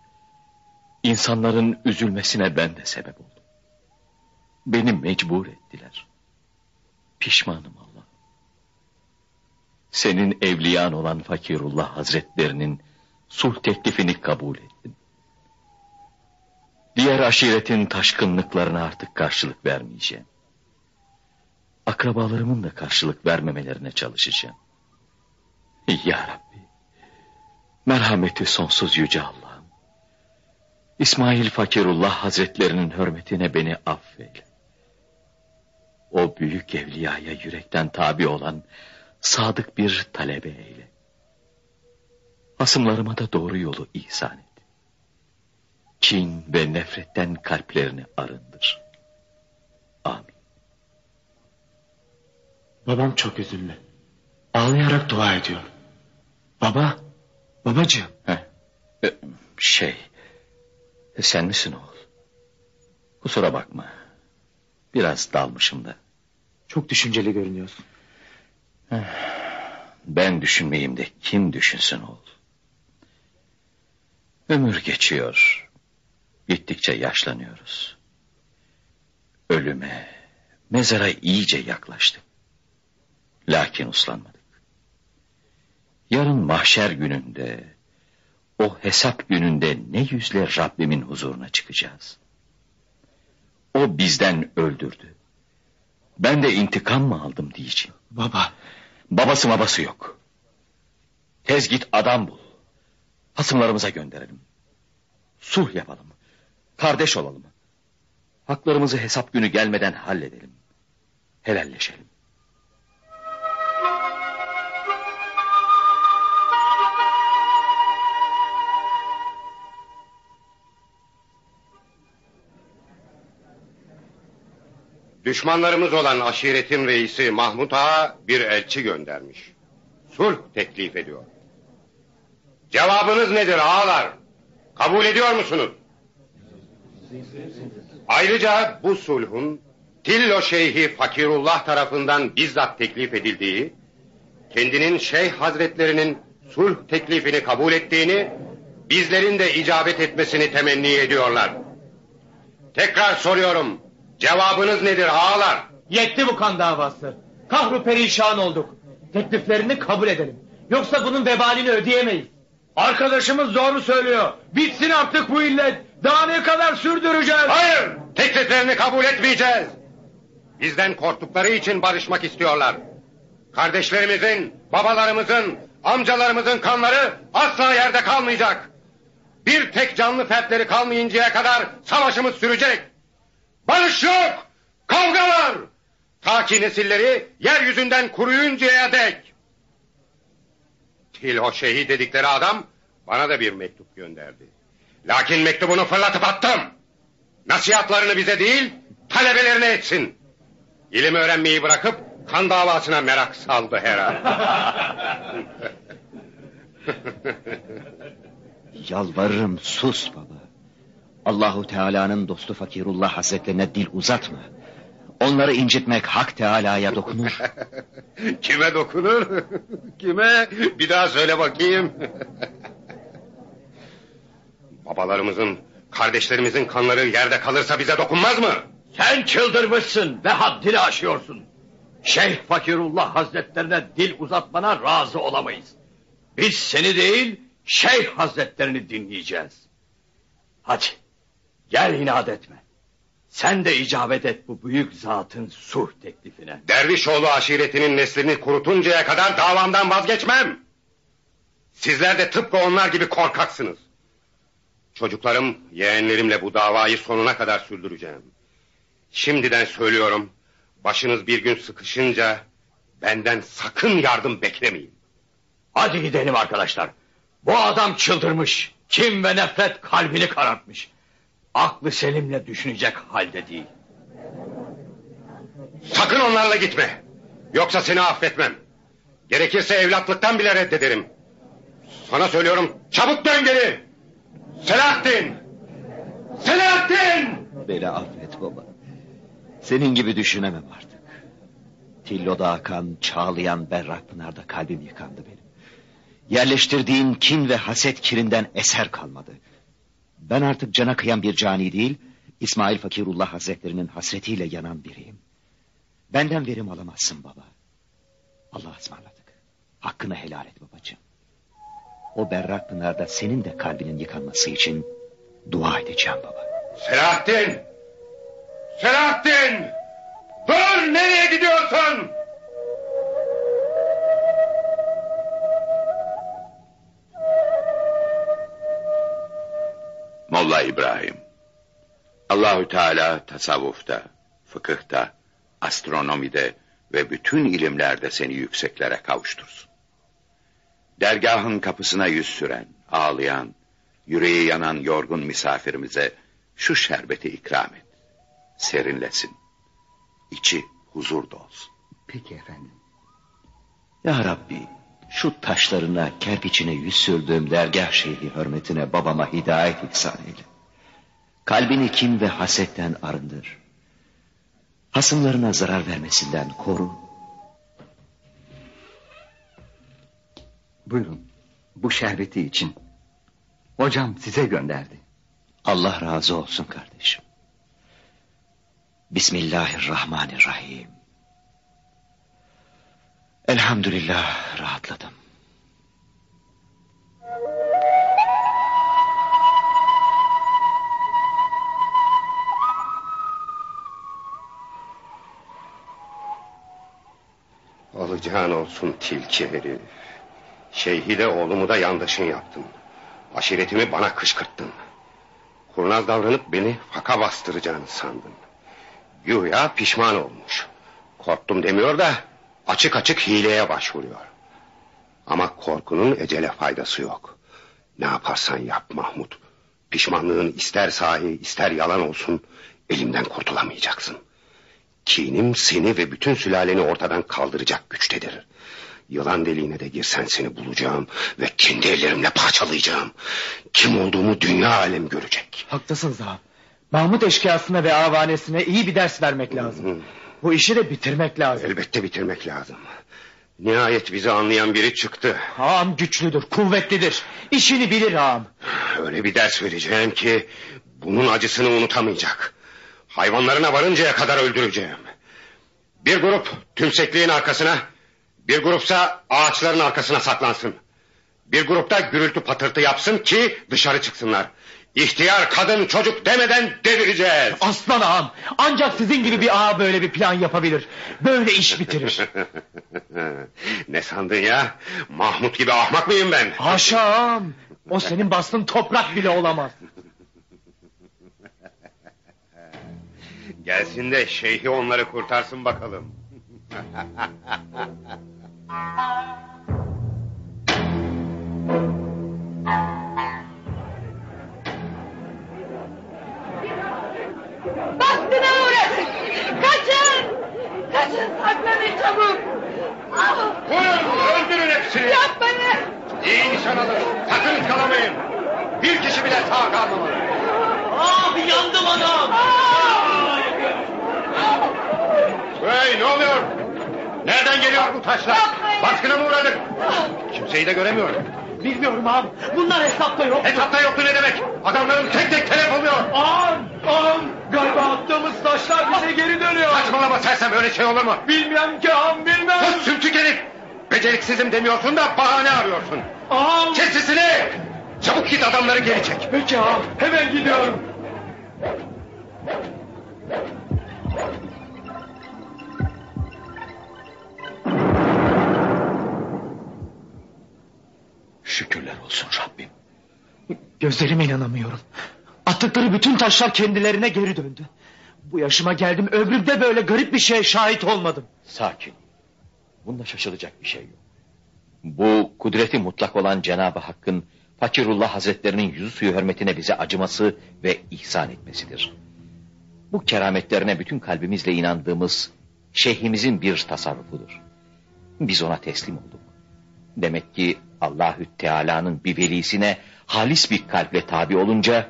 insanların üzülmesine ben de sebep oldum. Beni mecbur ettiler. Pişmanım Allah. Senin evliyan olan Fakirullah Hazretlerinin sulh teklifini kabul ettim. Aşiretin taşkınlıklarına artık karşılık vermeyeceğim. Akrabalarımın da karşılık vermemelerine çalışacağım. Ya Rabbi, merhameti sonsuz yüce Allah'ım. İsmail Fakirullah Hazretlerinin hürmetine beni affeyle. O büyük evliyaya yürekten tabi olan sadık bir talebe eyle. Hasımlarıma da doğru yolu ihsan et kin ve nefretten kalplerini arındır. Amin. Babam çok üzüldü. Ağlayarak dua ediyor. Baba, babacığım. Heh. Ee, Şey, sen misin oğul? Kusura bakma. Biraz dalmışım da. Çok düşünceli görünüyorsun. Ben düşünmeyeyim de kim düşünsün oğul? Ömür geçiyor. Gittikçe yaşlanıyoruz. Ölüme, mezara iyice yaklaştık. Lakin uslanmadık. Yarın mahşer gününde o hesap gününde ne yüzle Rabbimin huzuruna çıkacağız. O bizden öldürdü. Ben de intikam mı aldım diyeceğim. Baba. Babası babası yok. Tez git adam bul. Hasımlarımıza gönderelim. Sulh yapalım. Kardeş olalım. Haklarımızı hesap günü gelmeden halledelim. Helalleşelim. Düşmanlarımız olan aşiretin reisi Mahmut Ağa bir elçi göndermiş. Sulh teklif ediyor. Cevabınız nedir ağalar? Kabul ediyor musunuz? Ayrıca bu sulhun Tillo Şeyhi Fakirullah tarafından bizzat teklif edildiği, kendinin Şeyh Hazretlerinin sulh teklifini kabul ettiğini, bizlerin de icabet etmesini temenni ediyorlar. Tekrar soruyorum, cevabınız nedir ağalar? Yetti bu kan davası. Kahru perişan olduk. Tekliflerini kabul edelim. Yoksa bunun vebalini ödeyemeyiz. Arkadaşımız doğru söylüyor. Bitsin artık bu illet. Daha ne kadar sürdüreceğiz? Hayır. Tekliflerini kabul etmeyeceğiz. Bizden korktukları için barışmak istiyorlar. Kardeşlerimizin, babalarımızın, amcalarımızın kanları asla yerde kalmayacak. Bir tek canlı fertleri kalmayıncaya kadar savaşımız sürecek. Barış yok, kavga var. Ta ki nesilleri yeryüzünden kuruyuncaya dek. Tilho Şeyhi dedikleri adam bana da bir mektup gönderdi. Lakin mektubunu fırlatıp attım. Nasihatlarını bize değil, talebelerine etsin. İlim öğrenmeyi bırakıp kan davasına merak saldı herhalde. Yalvarırım sus baba. Allahu Teala'nın dostu Fakirullah Hazretlerine dil uzatma. Onları incitmek Hak Teala'ya dokunur. Kime dokunur? Kime? Bir daha söyle bakayım. Babalarımızın, kardeşlerimizin kanları yerde kalırsa bize dokunmaz mı? Sen çıldırmışsın ve haddini aşıyorsun. Şeyh Fakirullah Hazretlerine dil uzatmana razı olamayız. Biz seni değil, Şeyh Hazretlerini dinleyeceğiz. Hadi, gel inat etme. Sen de icabet et bu büyük zatın sulh teklifine. Dervişoğlu aşiretinin neslini kurutuncaya kadar davamdan vazgeçmem. Sizler de tıpkı onlar gibi korkaksınız. Çocuklarım, yeğenlerimle bu davayı sonuna kadar sürdüreceğim. Şimdiden söylüyorum, başınız bir gün sıkışınca benden sakın yardım beklemeyin. Hadi gidelim arkadaşlar. Bu adam çıldırmış. Kim ve nefret kalbini karartmış. Aklı selimle düşünecek halde değil. Sakın onlarla gitme. Yoksa seni affetmem. Gerekirse evlatlıktan bile reddederim. Sana söylüyorum çabuk dön geri. Selahattin! Selahattin! Beni affet baba. Senin gibi düşünemem artık. Tillo'da akan, çağlayan berrak pınarda kalbim yıkandı benim. Yerleştirdiğin kin ve haset kirinden eser kalmadı. Ben artık cana kıyan bir cani değil, İsmail Fakirullah Hazretlerinin hasretiyle yanan biriyim. Benden verim alamazsın baba. Allah'a ısmarladık. Hakkını helal et babacığım. O berrak pınarda senin de kalbinin yıkanması için dua edeceğim baba. Selahattin! Selahattin! Dur nereye gidiyorsun? Molla İbrahim. Allahü Teala tasavvufta, fıkıhta, astronomide ve bütün ilimlerde seni yükseklere kavuştursun. Dergahın kapısına yüz süren, ağlayan, yüreği yanan yorgun misafirimize şu şerbeti ikram et. Serinlesin. İçi huzur dolsun. Peki efendim. Ya Rabbi, şu taşlarına, kerpiçine yüz sürdüğüm dergah şeyhi hürmetine babama hidayet ihsan eyle. Kalbini kim ve hasetten arındır. Hasımlarına zarar vermesinden koru. Buyurun bu şerbeti için. Hocam size gönderdi. Allah razı olsun kardeşim. Bismillahirrahmanirrahim. Elhamdülillah rahatladım. Alacağın olsun tilkihiri. Şeyhi de oğlumu da yandaşın yaptın. Aşiretimi bana kışkırttın. Kurnaz davranıp beni faka bastıracağını sandın. Güya pişman olmuş. Korktum demiyor da açık açık hileye başvuruyor. Ama korkunun ecele faydası yok. Ne yaparsan yap Mahmut. Pişmanlığın ister sahi ister yalan olsun elimden kurtulamayacaksın. Kinim seni ve bütün sülaleni ortadan kaldıracak güçtedir. Yılan deliğine de girsen seni bulacağım ve kendi ellerimle parçalayacağım. Kim olduğumu dünya alem görecek. Haklısınız ağam. Mahmut eşkıyasına ve avanesine iyi bir ders vermek lazım. Bu işi de bitirmek lazım. Elbette bitirmek lazım. Nihayet bizi anlayan biri çıktı. Ağam güçlüdür, kuvvetlidir. İşini bilir ağam. Öyle bir ders vereceğim ki bunun acısını unutamayacak. Hayvanlarına varıncaya kadar öldüreceğim. Bir grup tümsekliğin arkasına, bir grupsa ağaçların arkasına saklansın. Bir grupta gürültü patırtı yapsın ki dışarı çıksınlar. İhtiyar kadın çocuk demeden devireceğiz. Aslan ağam. Ancak sizin gibi bir ağa böyle bir plan yapabilir. Böyle iş bitirir. ne sandın ya? Mahmut gibi ahmak mıyım ben? Haşa ağam. O senin bastığın toprak bile olamaz. Gelsin de şeyhi onları kurtarsın bakalım. Baskına uğradık. Kaçın. Kaçın saklanın çabuk. Ah! Vurun öldürün hepsini. Yapmayın. İyi nişan alın. Sakın kalamayın. Bir kişi bile sağ kalmamalı. Abi yandım anam. Hey ne oluyor? Nereden geliyor bu taşlar? Baskına mı uğradık? Kimseyi de göremiyorum. Bilmiyorum ağam. Bunlar hesapta yok. Hesapta yoktu ne demek? Adamların tek tek telef oluyor. Ağam, ağam. Galiba attığımız taşlar bize geri dönüyor. Saçmalama sersem öyle şey olur mu? Bilmem ki ağam bilmem. Sus sümsük herif. Beceriksizim demiyorsun da bahane arıyorsun. Ağam. Kes sesini. Çabuk git adamları geri çek. Peki ağam hemen gidiyorum. Şükürler olsun Rabbim. Gözlerime inanamıyorum. Attıkları bütün taşlar kendilerine geri döndü. Bu yaşıma geldim ömrümde böyle garip bir şeye şahit olmadım. Sakin. Bunda şaşılacak bir şey yok. Bu kudreti mutlak olan Cenab-ı Hakk'ın Fakirullah Hazretlerinin yüzü suyu hürmetine bize acıması ve ihsan etmesidir. Bu kerametlerine bütün kalbimizle inandığımız şeyhimizin bir tasarrufudur. Biz ona teslim olduk. Demek ki Allahü Teala'nın bir velisine halis bir kalple tabi olunca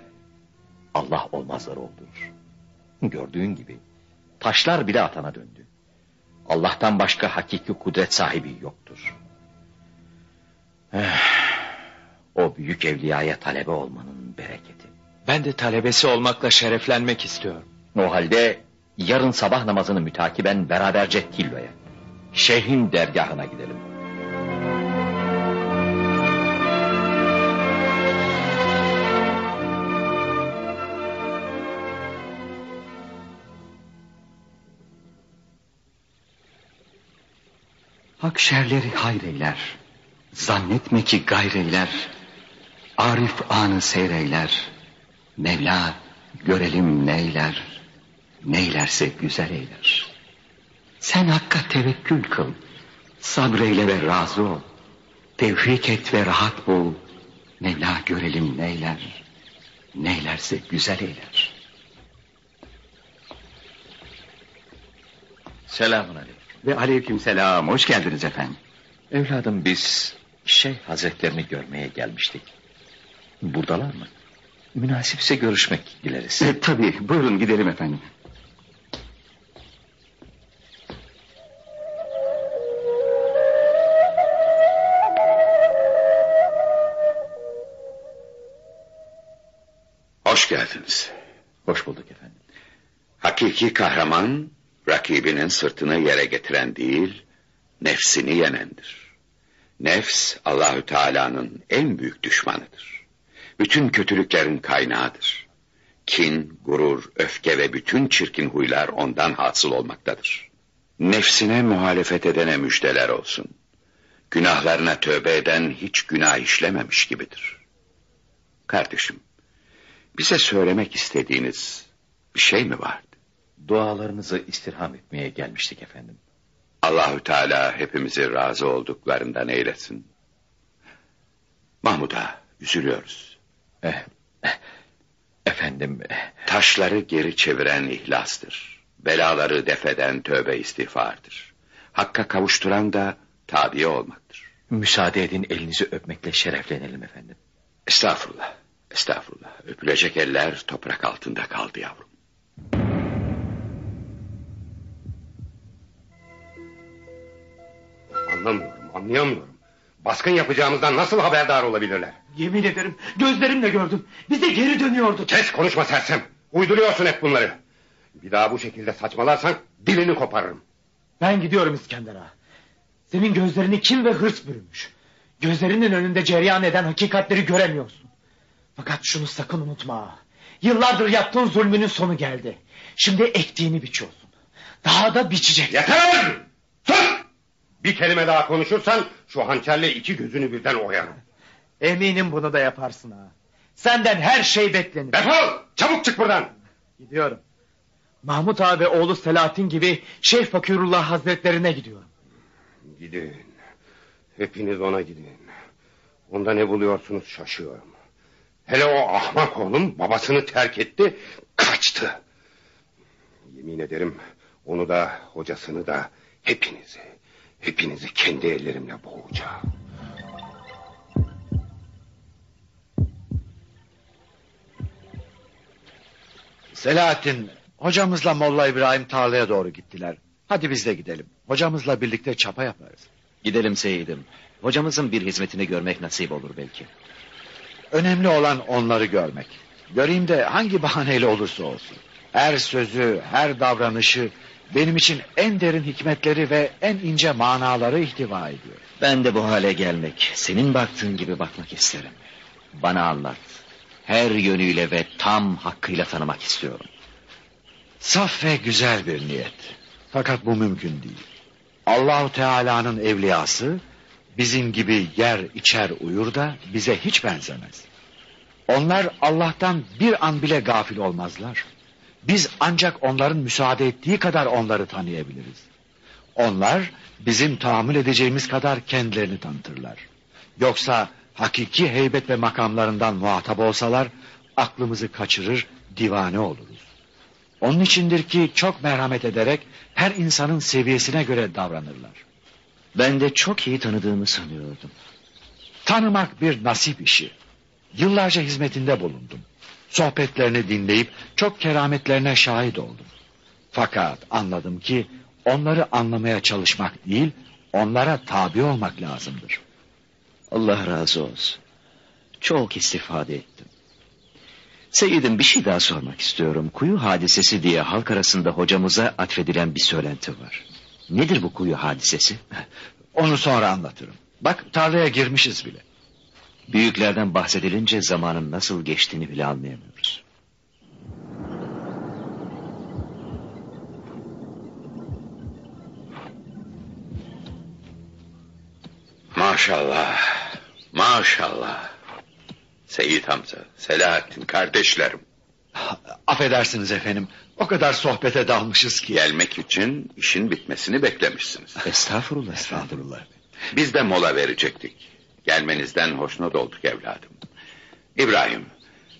Allah olmazları oldurur. Gördüğün gibi taşlar bile atana döndü. Allah'tan başka hakiki kudret sahibi yoktur. Eh, o büyük evliyaya talebe olmanın bereketi. Ben de talebesi olmakla şereflenmek istiyorum. O halde yarın sabah namazını mütakiben beraberce Tillo'ya, şeyhin dergahına gidelim. Hak şerleri hayreyler. Zannetme ki gayreyler. Arif anı seyreyler. Mevla görelim neyler. Neylerse güzel eyler. Sen hakka tevekkül kıl. Sabreyle ve razı ol. Tevfik et ve rahat bul. Mevla görelim neyler. Neylerse güzel eyler. Selamun aleyküm. Ve aleyküm selam. Hoş geldiniz efendim. Evladım biz Şeyh Hazretlerini görmeye gelmiştik. Buradalar mı? Münasipse görüşmek dileriz. E, tabii buyurun gidelim efendim. Hoş geldiniz. Hoş bulduk efendim. Hakiki kahraman rakibinin sırtını yere getiren değil, nefsini yenendir. Nefs Allahü Teala'nın en büyük düşmanıdır. Bütün kötülüklerin kaynağıdır. Kin, gurur, öfke ve bütün çirkin huylar ondan hasıl olmaktadır. Nefsine muhalefet edene müjdeler olsun. Günahlarına tövbe eden hiç günah işlememiş gibidir. Kardeşim, bize söylemek istediğiniz bir şey mi vardı? Dualarınızı istirham etmeye gelmiştik efendim. Allahü Teala hepimizi razı olduklarından eylesin. Mahmud'a üzülüyoruz. Eh, eh, efendim... eh, Taşları geri çeviren ihlastır. Belaları defeden tövbe istiğfardır. Hakka kavuşturan da tabi olmaktır. müsaade edin elinizi öpmekle şereflenelim efendim. Estağfurullah, estağfurullah. Öpülecek eller toprak altında kaldı yavrum. Anlamıyorum, anlayamıyorum. Baskın yapacağımızdan nasıl haberdar olabilirler? Yemin ederim gözlerimle gördüm. Bize geri dönüyordu. Kes konuşma sersem. Uyduruyorsun hep bunları. Bir daha bu şekilde saçmalarsan dilini koparırım. Ben gidiyorum İskender ağa. Senin gözlerini kim ve hırs bürümüş. Gözlerinin önünde cereyan eden hakikatleri göremiyorsun. Fakat şunu sakın unutma. Yıllardır yaptığın zulmünün sonu geldi. Şimdi ektiğini biçiyorsun. Daha da biçeceksin. Yeter! Bir kelime daha konuşursan şu hançerle iki gözünü birden oyarım. Eminim bunu da yaparsın ha. Senden her şey beklenir. Defol! Çabuk çık buradan! Gidiyorum. Mahmut ağa ve oğlu Selahattin gibi Şeyh Fakirullah Hazretlerine gidiyorum. Gidin. Hepiniz ona gidin. Onda ne buluyorsunuz şaşıyorum. Hele o ahmak oğlum babasını terk etti, kaçtı. Yemin ederim onu da hocasını da hepinizi, hepinizi kendi ellerimle boğacağım. Selahattin, hocamızla Molla İbrahim tarlaya doğru gittiler. Hadi biz de gidelim. Hocamızla birlikte çapa yaparız. Gidelim Seyidim. Hocamızın bir hizmetini görmek nasip olur belki. Önemli olan onları görmek. Göreyim de hangi bahaneyle olursa olsun. Her sözü, her davranışı benim için en derin hikmetleri ve en ince manaları ihtiva ediyor. Ben de bu hale gelmek, senin baktığın gibi bakmak isterim. Bana anlat. Her yönüyle ve tam hakkıyla tanımak istiyorum. Saf ve güzel bir niyet. Fakat bu mümkün değil. Allahu Teala'nın evliyası bizim gibi yer içer uyur da bize hiç benzemez. Onlar Allah'tan bir an bile gafil olmazlar. Biz ancak onların müsaade ettiği kadar onları tanıyabiliriz. Onlar bizim tahammül edeceğimiz kadar kendilerini tanıtırlar. Yoksa hakiki heybet ve makamlarından muhatap olsalar aklımızı kaçırır, divane oluruz. Onun içindir ki çok merhamet ederek her insanın seviyesine göre davranırlar. Ben de çok iyi tanıdığımı sanıyordum. Tanımak bir nasip işi. Yıllarca hizmetinde bulundum. Sohbetlerini dinleyip çok kerametlerine şahit oldum. Fakat anladım ki onları anlamaya çalışmak değil, onlara tabi olmak lazımdır. Allah razı olsun. Çok istifade ettim. Seyidim bir şey daha sormak istiyorum. Kuyu hadisesi diye halk arasında hocamıza atfedilen bir söylenti var. Nedir bu kuyu hadisesi? Onu sonra anlatırım. Bak tarlaya girmişiz bile. Büyüklerden bahsedilince zamanın nasıl geçtiğini bile anlayamıyoruz. Maşallah, maşallah. Seyit Hamza, Selahattin kardeşlerim. Affedersiniz efendim. O kadar sohbete dalmışız ki. Gelmek için işin bitmesini beklemişsiniz. Estağfurullah. Estağfurullah. Biz de mola verecektik. Gelmenizden hoşnut olduk evladım. İbrahim,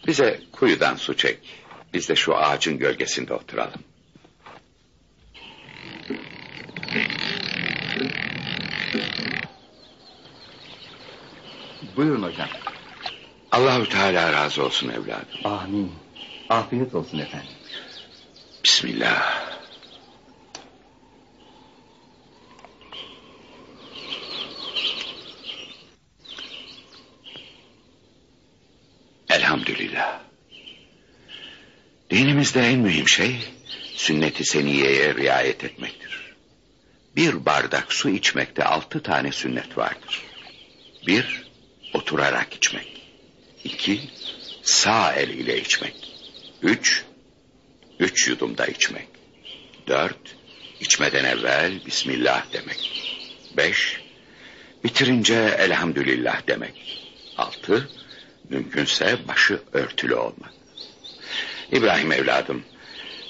bize kuyudan su çek. Biz de şu ağacın gölgesinde oturalım. Buyurun hocam. Allahü Teala razı olsun evladım. Amin. Afiyet olsun efendim. Bismillah. Elhamdülillah. Dinimizde en mühim şey sünnet-i seniyeye riayet etmektir. Bir bardak su içmekte altı tane sünnet vardır. Bir, oturarak içmek. İki, sağ el ile içmek. Üç, üç yudumda içmek. Dört, içmeden evvel Bismillah demek. Beş, bitirince elhamdülillah demek. Altı, mümkünse başı örtülü olmak. İbrahim evladım,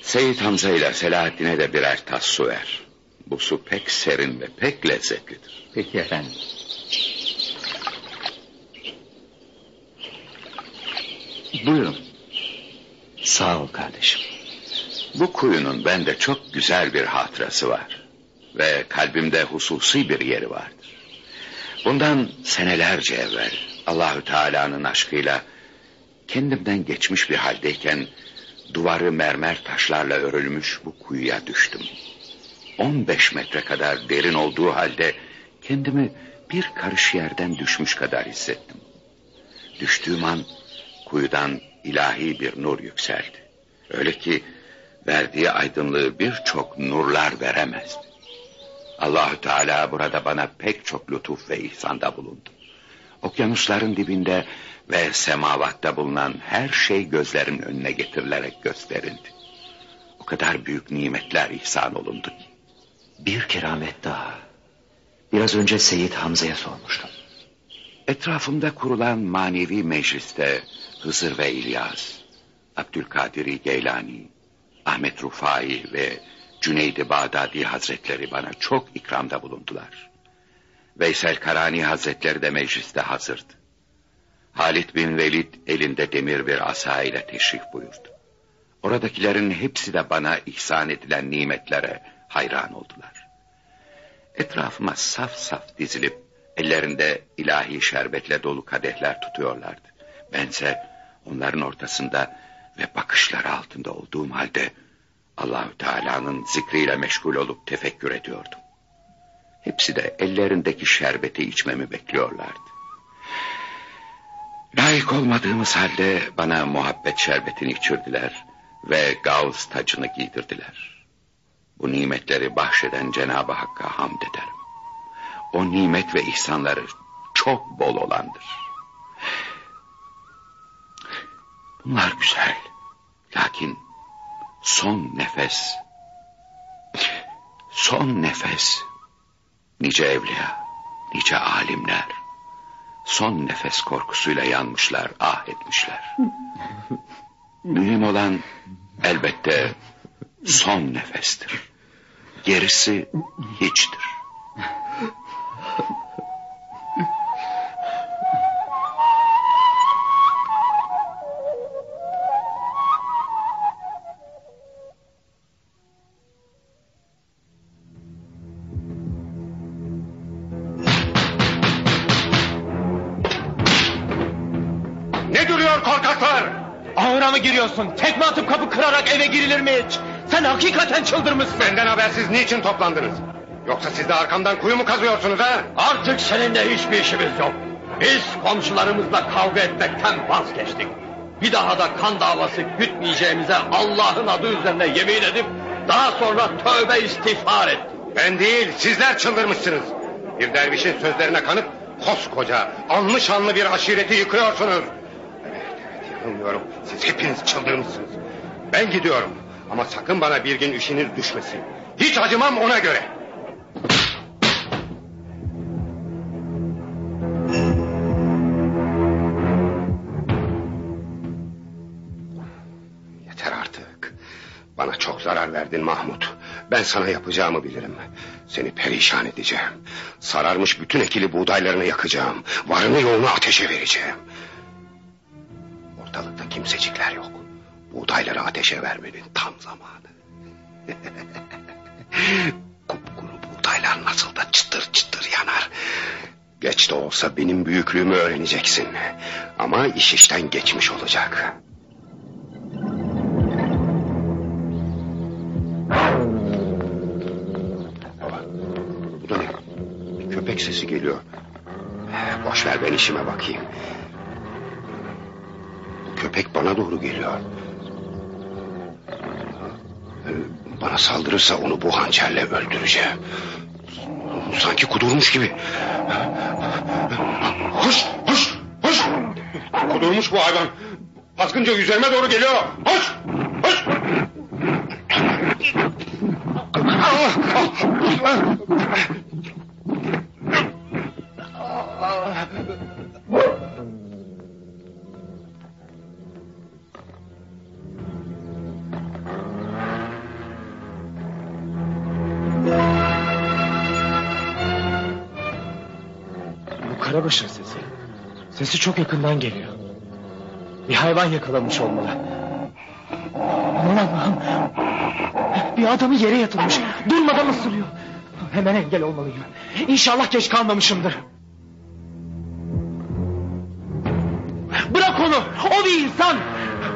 Seyit Hamza ile Selahaddin'e de birer tas su ver. Bu su pek serin ve pek lezzetlidir. Peki efendim. Buyurun. Sağ ol kardeşim. Bu kuyunun bende çok güzel bir hatırası var. Ve kalbimde hususi bir yeri vardır. Bundan senelerce evvel Allahü Teala'nın aşkıyla kendimden geçmiş bir haldeyken duvarı mermer taşlarla örülmüş bu kuyuya düştüm. 15 metre kadar derin olduğu halde kendimi bir karış yerden düşmüş kadar hissettim. Düştüğüm an kuyudan ilahi bir nur yükseldi. Öyle ki verdiği aydınlığı birçok nurlar veremezdi. Allahü Teala burada bana pek çok lütuf ve ihsanda bulundu. Okyanusların dibinde ve semavatta bulunan her şey gözlerin önüne getirilerek gösterildi. O kadar büyük nimetler ihsan olundu ki. Bir keramet daha. Biraz önce Seyit Hamza'ya sormuştum. Etrafımda kurulan manevi mecliste Hızır ve İlyas, Abdülkadir Geylani, Ahmet Rufai ve Cüneydi Bağdadi Hazretleri bana çok ikramda bulundular. Veysel Karani Hazretleri de mecliste hazırdı. Halit bin Velid elinde demir bir asa ile teşrif buyurdu. Oradakilerin hepsi de bana ihsan edilen nimetlere hayran oldular. Etrafıma saf saf dizilip ellerinde ilahi şerbetle dolu kadehler tutuyorlardı. Bense onların ortasında ve bakışları altında olduğum halde Allahü Teala'nın zikriyle meşgul olup tefekkür ediyordum. Hepsi de ellerindeki şerbeti içmemi bekliyorlardı. Layık olmadığımız halde bana muhabbet şerbetini içirdiler ve gavz tacını giydirdiler. Bu nimetleri bahşeden Cenab-ı Hakk'a hamd ederim. O nimet ve ihsanları çok bol olandır. Bunlar güzel. Lakin son nefes, son nefes, nice evliya, nice alimler, son nefes korkusuyla yanmışlar, ah etmişler. Mühim olan elbette son nefestir. Gerisi hiçtir. Giriyorsun? Tekme atıp kapı kırarak eve girilir mi hiç? Sen hakikaten çıldırmışsın. Benden habersiz niçin toplandınız? Yoksa siz de arkamdan kuyu mu kazıyorsunuz ha? Artık seninle hiçbir işimiz yok. Biz komşularımızla kavga etmekten vazgeçtik. Bir daha da kan davası gütmeyeceğimize Allah'ın adı üzerine yemin edip daha sonra tövbe istiğfar ettik. Ben değil sizler çıldırmışsınız. Bir dervişin sözlerine kanıp koskoca anlı şanlı bir aşireti yıkıyorsunuz. Yanılmıyorum. Siz hepiniz çıldırmışsınız. Ben gidiyorum. Ama sakın bana bir gün işiniz düşmesin. Hiç acımam ona göre. Yeter artık. Bana çok zarar verdin Mahmut. Ben sana yapacağımı bilirim. Seni perişan edeceğim. Sararmış bütün ekili buğdaylarını yakacağım. Varını yoğunu ateşe vereceğim. Ortalıkta kimsecikler yok. Buğdayları ateşe vermenin tam zamanı. Kupkuru buğdaylar nasıl da çıtır çıtır yanar. Geç de olsa benim büyüklüğümü öğreneceksin. Ama iş işten geçmiş olacak. Bu da ne? Bir köpek sesi geliyor. Boş ver ben işime bakayım. Köpek bana doğru geliyor. Ee, Bana saldırırsa onu bu hançerle öldüreceğim. Sanki kudurmuş gibi. Hoş, hoş, hoş. Kudurmuş bu hayvan. Baskınca üzerime doğru geliyor. Hoş, hoş. Bu Sesi çok yakından geliyor. Bir hayvan yakalamış olmalı. Aman Allah'ım. Bir adamı yere yatırmış. Durmadan ısırıyor. Hemen engel olmalıyım. İnşallah geç kalmamışımdır. Bırak onu. O bir insan.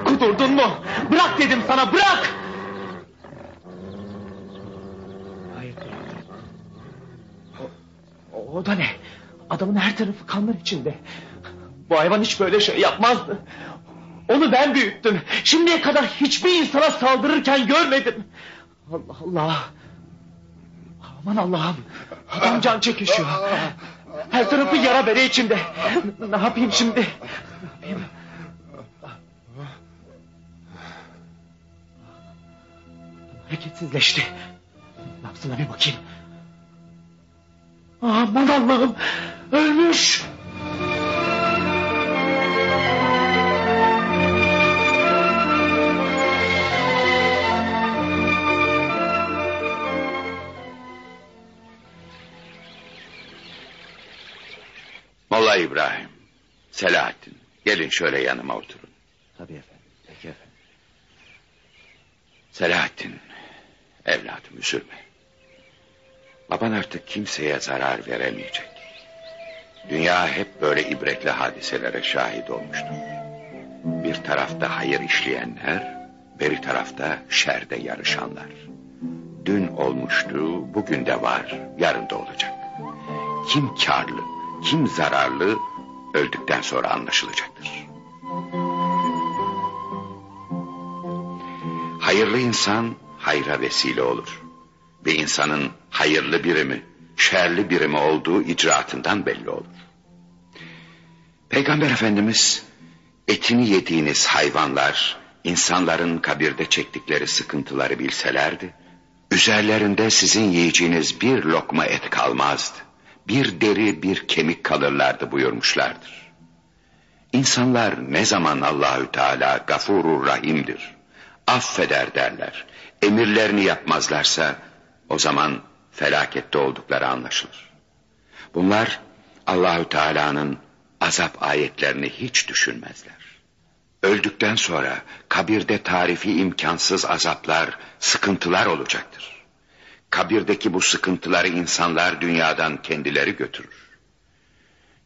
Kudurdun mu? Bırak dedim sana bırak. O, o da ne? Adamın her tarafı kanlar içinde. Bu hayvan hiç böyle şey yapmazdı. Onu ben büyüttüm. Şimdiye kadar hiçbir insana saldırırken görmedim. Allah Allah. Aman Allah'ım. Adam can çekişiyor. Her tarafı yara bere içinde. Ne yapayım şimdi? Ne yapayım? Hareketsizleşti. Nabzına bir bakayım. Aman Allah'ım. Ölmüş. Molla İbrahim, Selahattin, gelin şöyle yanıma oturun. Tabii efendim. Peki efendim. Selahattin, evladım üzülme. Baban artık kimseye zarar veremeyecek. Dünya hep böyle ibretli hadiselere şahit olmuştur. Bir tarafta hayır işleyenler, beri tarafta şerde yarışanlar. Dün olmuştu, bugün de var, yarın da olacak. Kim karlı, kim zararlı öldükten sonra anlaşılacaktır. Hayırlı insan hayra vesile olur. Bir insanın hayırlı biri mi, şerli biri mi olduğu icraatından belli olur. Peygamber Efendimiz etini yediğiniz hayvanlar insanların kabirde çektikleri sıkıntıları bilselerdi, üzerlerinde sizin yiyeceğiniz bir lokma et kalmazdı. Bir deri bir kemik kalırlardı buyurmuşlardır. İnsanlar ne zaman Allahü Teala gafurur rahimdir, affeder derler, emirlerini yapmazlarsa o zaman felakette oldukları anlaşılır. Bunlar Allahü Teala'nın azap ayetlerini hiç düşünmezler. Öldükten sonra kabirde tarifi imkansız azaplar, sıkıntılar olacaktır. Kabirdeki bu sıkıntıları insanlar dünyadan kendileri götürür.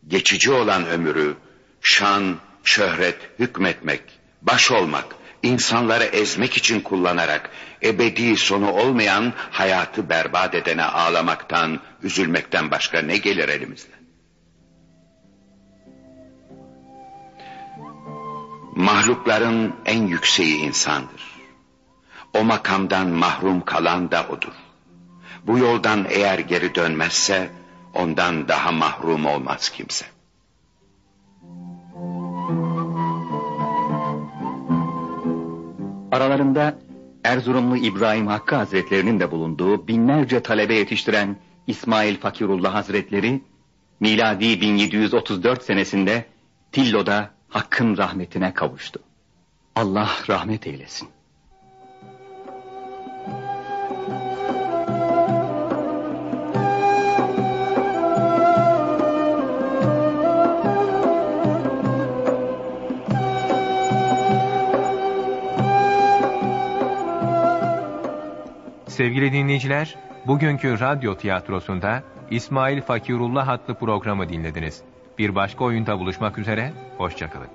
Geçici olan ömrü, şan, şöhret, hükmetmek, baş olmak, insanları ezmek için kullanarak ebedi sonu olmayan hayatı berbat edene ağlamaktan, üzülmekten başka ne gelir elimizden? Mahlukların en yükseği insandır. O makamdan mahrum kalan da odur. Bu yoldan eğer geri dönmezse ondan daha mahrum olmaz kimse. Aralarında Erzurumlu İbrahim Hakkı Hazretlerinin de bulunduğu binlerce talebe yetiştiren İsmail Fakirullah Hazretleri, miladi 1734 senesinde Tillo'da Hakk'ın rahmetine kavuştu. Allah rahmet eylesin. Sevgili dinleyiciler, bugünkü radyo tiyatrosunda İsmail Fakirullah adlı programı dinlediniz. Bir başka oyunda buluşmak üzere, hoşçakalın.